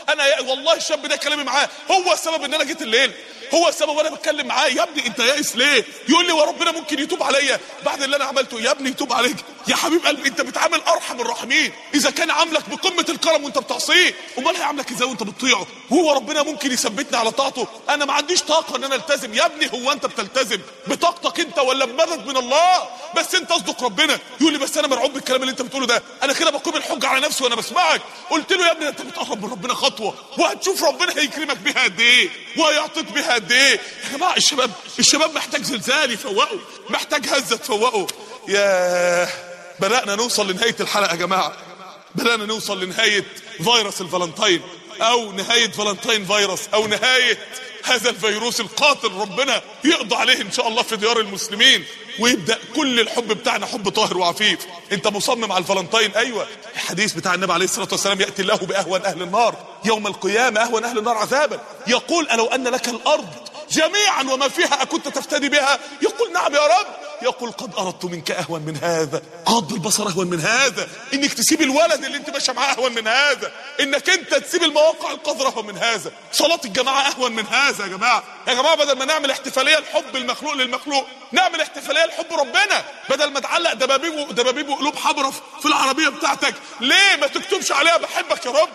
أنا. والله الشاب ده كلامي معاه. هو السبب إن أنا جيت الليل. هو السبب وأنا بتكلم معاه. يا ابني أنت يائس ليه؟ يقول لي وربنا ممكن يتوب عليا. بعد اللي أنا عملته يا ابني يتوب عليك. يا حبيب قلبي أنت بتعامل أرحم الراحمين. إذا كان عاملك بقمة الكرم وأنت بتعصيه أمال هيعاملك إزاي وأنت بتطيعه؟ هو ربنا ممكن يثبتني على طاعته. أنا ما عنديش طاقة إن أنا ألتزم. يا ابني هو أنت بتلتزم. بطاقتك أنت ولا بمدد من الله. بس أنت اصدق ربنا. يقول لي بس أنا مرعوب بالكلام اللي أنت بتقوله ده. أنا كده بقوم الحجه على نفسي وأنا بسمعك. قلت له يا ابني أنت بتقرب من ربنا خطوة. وهتشوف ربنا هيكرمك بيها قد إيه وهيعطيك بيها قد إيه. يا جماعة الشباب الشباب محتاج زلزال يفوقه محتاج هزة تفوقه. يا بدأنا نوصل لنهاية الحلقة يا جماعة. بدأنا نوصل لنهاية فيروس الفالنتين أو نهاية Valentine virus أو نهاية هذا الفيروس القاتل ربنا يقضي عليه إن شاء الله في ديار المسلمين ويبدأ كل الحب بتاعنا حب طاهر وعفيف. أنت مصمم على الفالنتين أيوه. الحديث بتاع النبي عليه الصلاة والسلام يأتي الله باهون أهل النار يوم القيامة اهون أهل النار عذابا. يقول ألو أن لك الأرض جميعا وما فيها أكنت تفتدي بها؟ يقول نعم يا رب. يقول قد أردت منك أهون من هذا. غض البصر أهون من هذا. إنك تسيب الولد اللي أنت ماشي معاه أهون من هذا. إنك أنت تسيب المواقع القذرة أهون من هذا. صلاة الجماعة أهون من هذا يا جماعة. يا جماعة بدل ما نعمل احتفالية لحب المخلوق للمخلوق نعمل احتفالية لحب ربنا. بدل ما تعلق دبابيب دبابيب وقلوب حمراء في العربية بتاعتك ليه ما تكتبش عليها بحبك يا رب؟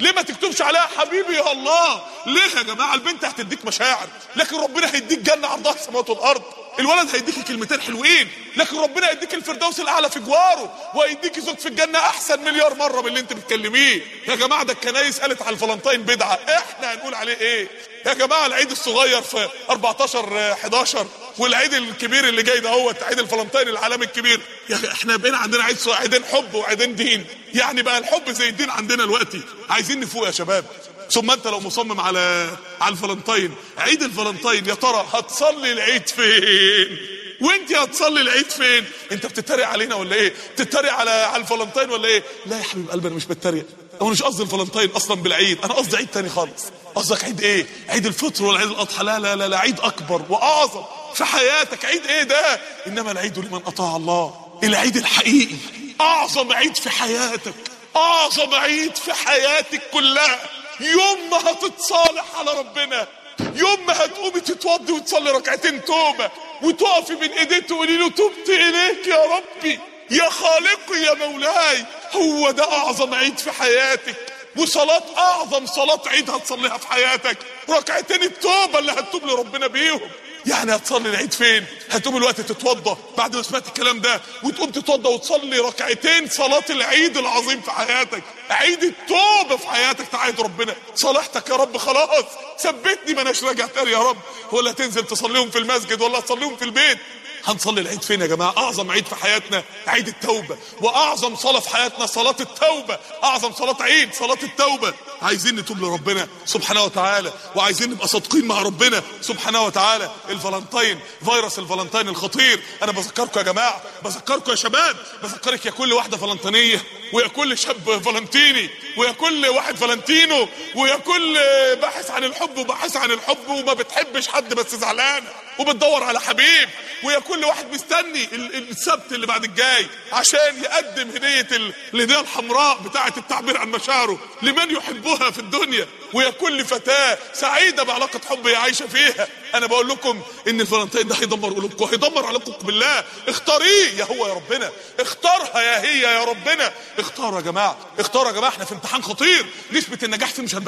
ليه ما تكتبش عليها حبيبي يا الله؟ ليه يا جماعة؟ البنت هتديك مشاعر لكن ربنا هيديك جنة عرضها السماوات والأرض. الولد هيديك كلمتين حلوين لكن ربنا هيديك الفردوس الأعلى في جواره وهيديك زوج في الجنة أحسن مليار مرة من اللي انت بتكلميه. يا جماعة ده الكنايس قالت على الفالنتين بدعة. إحنا هنقول عليه إيه؟ يا جماعة العيد الصغير في 14 11 والعيد الكبير اللي جاي ده هو عيد الفالنتين العالمي الكبير. يا إحنا بقينا عندنا عيد عيدين حب وعيدين دين. يعني بقى الحب زي الدين عندنا دلوقتي. عايزين نفوق يا شباب. ثم انت لو مصمم على على الفالنتين عيد الفالنتين يا ترى هتصلي العيد فين؟ وانت هتصلي العيد فين؟ انت بتتريق علينا ولا إيه؟ بتتريق على على الفالنتين ولا إيه؟ لا يا حبيب قلبي أنا مش بتريق. أنا مش قصدي الفالنتين أصلا بالعيد أنا قصدي عيد تاني خالص. قصدك عيد إيه؟ عيد الفطر ولا عيد الاضحى؟ لا لا لا, لا عيد اكبر واعظم في حياتك. عيد إيه ده؟ انما العيد لمن اطاع الله. العيد الحقيقي اعظم عيد في حياتك. اعظم عيد في حياتك كلها. يوم ما هتتصالح على ربنا يوم ما هتقومي تتوضي وتصلي ركعتين توبة وتقفي بين ايديه تقولي له تبت إليك يا ربي يا خالقي يا مولاي هو ده أعظم عيد في حياتك وصلاة أعظم صلاة عيد هتصليها في حياتك ركعتين التوبة اللي هتتوب لربنا بيهم. يعني هتصلي العيد فين؟ هتقوم الوقت تتوضى بعد ما سمعت الكلام ده وتقوم تتوضى وتصلي ركعتين صلاة العيد العظيم في حياتك. عيد التوبة في حياتك تعايد ربنا. صالحتك يا رب خلاص. ثبتني ما أناش راجع تاني يا رب. ولا تنزل تصليهم في المسجد ولا تصليهم في البيت. هنصلي العيد فين يا جماعة؟ أعظم عيد في حياتنا عيد التوبة. وأعظم صلاة في حياتنا صلاة التوبة. أعظم صلاة عيد صلاة التوبة. عايزين نتوب لربنا سبحانه وتعالى وعايزين نبقى صادقين مع ربنا سبحانه وتعالى. الفالنتين فيروس الفالنتين الخطير. أنا بذكركم يا جماعة بذكركم يا شباب بذكرك يا كل واحدة فالنتينية. ويا كل شاب فالنتيني ويا كل واحد فالنتينو ويا كل باحث عن الحب وباحث عن الحب وما بتحبش حد بس زعلان وبتدور على حبيب. ويا كل واحد مستني ال- السبت اللي بعد الجاي عشان يقدم هدية ال- الهدية الحمراء بتاعة التعبير عن مشاعره. لمن يحبها في الدنيا؟ ويا كل فتاة سعيدة بعلاقة حب هي عايشة فيها. أنا بقول لكم إن الفالنتين ده هيدمر قلوبكم هيدمر علاقتكم بالله. اختاريه يا هو يا ربنا. اختارها يا هي يا ربنا. اختاروا يا جماعة. اختاروا يا جماعة إحنا في امتحان خطير. نسبة النجاح فيه مش 40%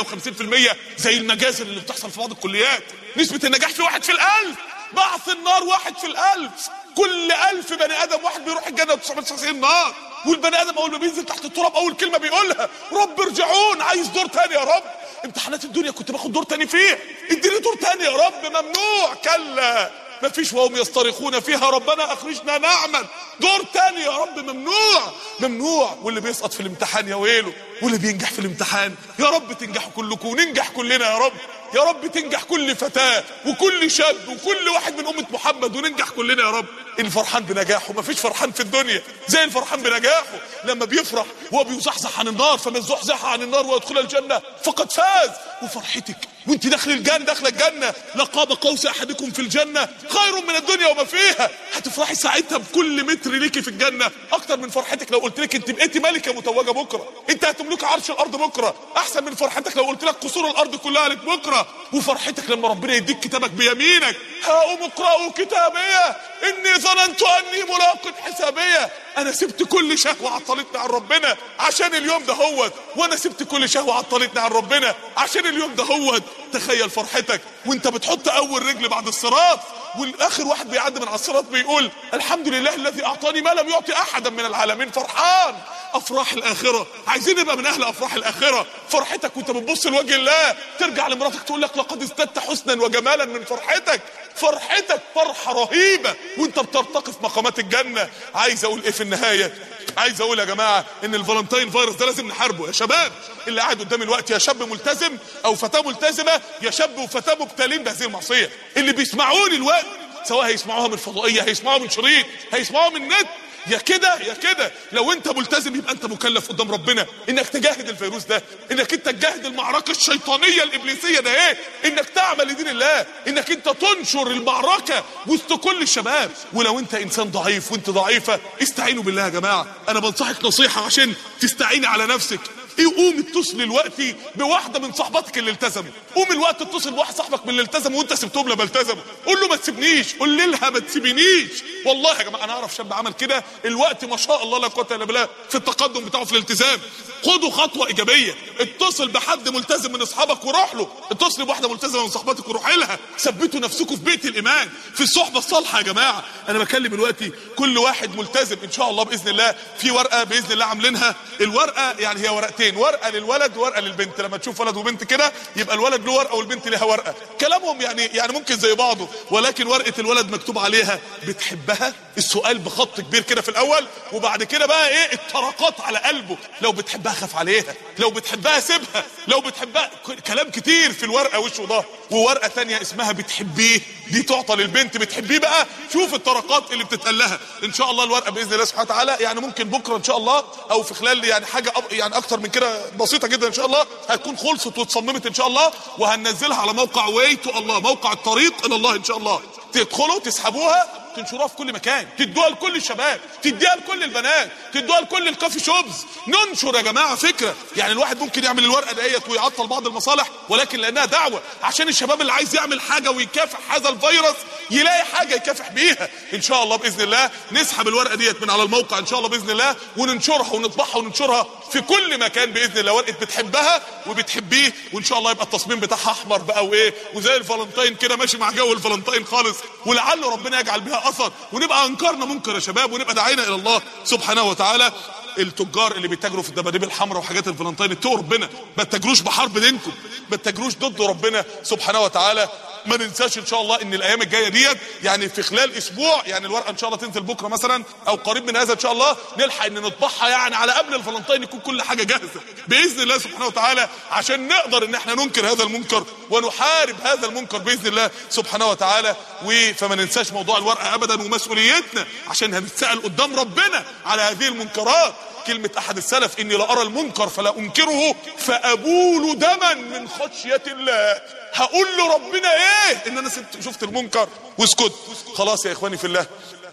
و50% زي المجازر اللي بتحصل في بعض الكليات. نسبة النجاح فيه واحد في الألف. بعث النار واحد في الألف. كل ألف بني آدم واحد بيروح الجنة و999 نار. والبني آدم أول ما بينزل تحت التراب أول كلمة بيقولها رب ارجعون عايز دور تاني يا رب. امتحانات الدنيا كنت باخد دور تاني فيه. اديني دور تاني يا رب ممنوع كلا. مفيش وهم يصطرخون فيها ربنا أخرجنا نعمل. دور تاني يا رب ممنوع. ممنوع. واللي بيسقط في الامتحان يا ويله. واللي بينجح في الامتحان يا رب تنجحوا كلكم وننجح كلنا يا رب. يا رب تنجح كل فتاة وكل شاب وكل واحد من أمة محمد وننجح كلنا يا رب. الفرحان بنجاحه مفيش فرحان في الدنيا. زي الفرحان بنجاحه. لما بيفرح وهو بيزحزح عن النار فمن زحزح عن النار ويدخل الجنة فقد فاز. وفرحتك وانت داخل الجنة داخل الجنة. لقاب قوس أحدكم في الجنة. خير من الدنيا وما فيها. هتفرحي ساعتها بكل متر ليكي في الجنة. أكتر من فرحتك لو قلت لك انت بقيتي ملكة متوجة بكرة. انت هتملك عرش الأرض بكرة. أحسن من فرحتك لو قلت لك قصور الأرض كلها لك بكرة. وفرحتك لما ربنا يديك كتابك بيمينك. هاقوم اقرأوا كتابية. إني ظننت أني ملاق حسابية. أنا سبت كل شهوة عطلتني عن ربنا. عشان اليوم ده هوت. وأنا سبت كل شهوة عطلتني عن ربنا. عشان اليوم ده هوت. تخيل فرحتك وانت بتحط اول رجل بعد الصراط والاخر واحد بيعدي من على الصراط بيقول الحمد لله الذي اعطاني ما لم يعطي احدا من العالمين. فرحان. افراح الاخره. عايزين نبقى من أهل افراح الاخره. فرحتك وانت بتبص لوجه الله ترجع لمراتك تقول لك لقد ازددت حسنا وجمالا من فرحتك. فرحتك فرحة رهيبة. وانت بترتقي في مقامات الجنة. عايز أقول إيه في النهاية؟ عايز أقول يا جماعة إن الفالنتين فيروس ده لازم نحاربه. يا شباب اللي قاعد قدامي الوقت يا شاب ملتزم أو فتاة ملتزمة يا شاب وفتاة مبتلين بهذه المعصية. اللي بيسمعوني الوقت سواء هيسمعوها من فضائيه هيسمعوها من شريط هيسمعوها من نت يا كده يا كده. لو انت ملتزم يبقى انت مكلف قدام ربنا. انك تجاهد الفيروس ده. انك انت تجاهد المعركة الشيطانية الإبليسية ده إيه؟ انك تعمل لدين الله. انك انت تنشر المعركة وسط كل الشباب. ولو انت إنسان ضعيف وانت ضعيفة استعينوا بالله يا جماعة. أنا بنصحك نصيحة عشان تستعيني على نفسك. قوم اتصل دلوقتي بواحدة من صحباتك اللي التزموا. قوم الوقت اتصل بواحد صاحبك من اللي التزموا وانت سبتهم لما التزموا. قول له ما تسيبنيش قول لها ما تسيبنيش. والله يا جماعة أنا أعرف شاب عمل كده الوقت ما شاء الله لا قوة إلا بالله في التقدم بتاعه في الالتزام. خدوا خطوة إيجابية. اتصل بحد ملتزم من أصحابك وروح له. اتصل بواحدة ملتزمة من صحباتك وروح لها. ثبتوا نفسكم في بيت الإيمان في الصحبة الصالحة يا جماعة. أنا بكلم دلوقتي كل واحد ملتزم إن شاء الله بإذن الله. في ورقة بإذن الله عاملينها. الورقة يعني هي ورقتين. ورقة للولد وورقه للبنت. لما تشوف ولد وبنت كده يبقى الولد له ورقة والبنت لها ورقة. كلامهم يعني يعني ممكن زي بعضه. ولكن ورقة الولد مكتوب عليها. بتحبها؟ السؤال بخط كبير كده في الأول. وبعد كده بقى إيه؟ الطرقات على قلبه. لو بتحبها خاف عليها. لو بتحبها سيبها. لو بتحبها كلام كتير في الورقة وش وظهر وورقة ثانية اسمها بتحبيه. دي تعطى للبنت. بتحبيه بقى؟ شوف الطرقات اللي بتتقال لها. إن شاء الله الورقة بإذن الله سبحانه وتعالى. يعني ممكن بكرة إن شاء الله أو في خلال يعني حاجة يعني أكتر من كده بسيطة جدا إن شاء الله هتكون خلصت واتصممت إن شاء الله وهننزلها على موقع way to الله موقع الطريق إلى الله إن شاء الله. تدخلوا تسحبوها تنشروها في كل مكان تدوها لكل الشباب تديها لكل البنات تدوها لكل ال coffee shops. ننشر يا جماعة فكرة. يعني الواحد ممكن يعمل الورقة ديت ويعطل بعض المصالح ولكن لأنها دعوة عشان الشباب اللي عايز يعمل حاجة ويكافح هذا الفيروس يلاقي حاجة يكافح بيها. إن شاء الله بإذن الله نسحب الورقة ديت من على الموقع إن شاء الله بإذن الله وننشرها ونطبعها وننشرها في كل مكان بإذن الله. ورقة بتحبها وبتحبيه وإن شاء الله يبقى التصميم بتاعها أحمر بقى وإيه وزي الفالنتين كده ماشي مع جو الفالنتين خالص ولعل ربنا يجعل بها أثر ونبقى انكرنا منكر يا شباب ونبقى دعينا إلى الله سبحانه وتعالى. التجار اللي بيتاجروا في الدباديب الحمراء وحاجات الفالنتين اتقوا ربنا ما تتاجروش بحرب دينكم ما تتاجروش ضد ربنا سبحانه وتعالى. ما ننساش إن شاء الله إن الأيام الجاية ديت يعني في خلال أسبوع يعني الورقة إن شاء الله تنزل بكرة مثلا أو قريب من هذا إن شاء الله نلحق إن نطبعها يعني على قبل الفالنتين يكون كل حاجة جاهزة. بإذن الله سبحانه وتعالى عشان نقدر إن إحنا ننكر هذا المنكر ونحارب هذا المنكر بإذن الله سبحانه وتعالى. فما ننساش موضوع الورقة ابدا ومسؤوليتنا عشان هنتسال قدام ربنا على هذه المنكرات. كلمة أحد السلف إني لأرى المنكر فلا أنكره فأبول دما من خشية الله. هقول لربنا إيه؟ إن أنا شفت المنكر. واسكت. خلاص يا إخواني في الله.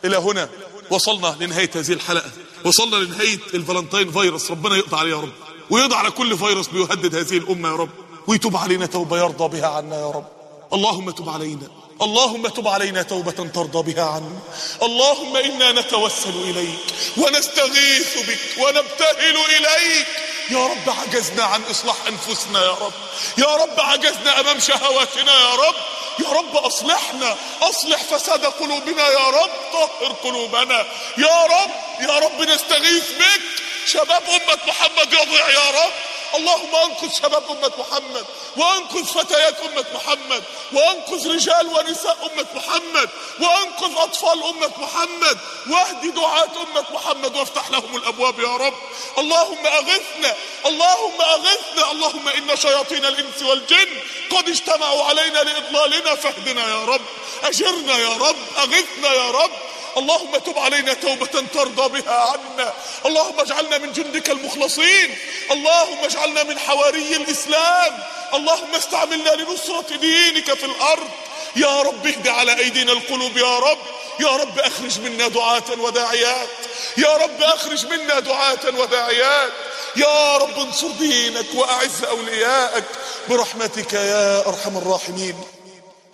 إلى هنا. وصلنا لنهاية هذه الحلقة. وصلنا لنهاية الفالنتين فيروس. ربنا يقضى عليه يا رب. ويقضى على كل فيروس بيهدد هذه الأمة يا رب. ويتوب علينا توبة يرضى بها عنا يا رب. اللهم تب علينا. اللهم تب علينا توبة ترضى بها عنا اللهم إنا نتوسل إليك ونستغيث بك ونبتهل إليك. يا رب عجزنا عن إصلاح أنفسنا يا رب. يا رب عجزنا أمام شهواتنا يا رب. يا رب أصلحنا. أصلح فساد قلوبنا يا رب. طهر قلوبنا. يا رب. يا رب نستغيث بك. شباب أمة محمد يضيع يا رب. اللهم انقذ شباب أمة محمد وانقذ فتيات أمة محمد وانقذ رجال ونساء أمة محمد وانقذ أطفال أمة محمد واهد دعاة أمة محمد وافتح لهم الأبواب يا رب. اللهم أغثنا اللهم أغثنا اللهم إن شياطين الإنس والجن قد اجتمعوا علينا لإضلالنا فاهدنا يا رب. أجرنا يا رب أغثنا يا رب. اللهم تب علينا توبة ترضى بها عنا. اللهم اجعلنا من جندك المخلصين. اللهم اجعلنا من حواري الإسلام. اللهم استعملنا لنصرة دينك في الأرض. يا رب اهد على أيدينا القلوب يا رب. يا رب أخرج منا دعاة وداعيات. يا رب أخرج منا دعاة وداعيات. يا رب انصر دينك وأعز أولياءك. برحمتك يا أرحم الراحمين.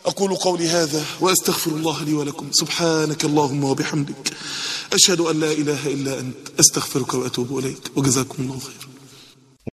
أقول قولي هذا وأستغفر الله لي ولكم. سبحانك اللهم وبحمدك. أشهد أن لا إله إلا أنت. أستغفرك وأتوب إليك. وجزاكم الله خيرا.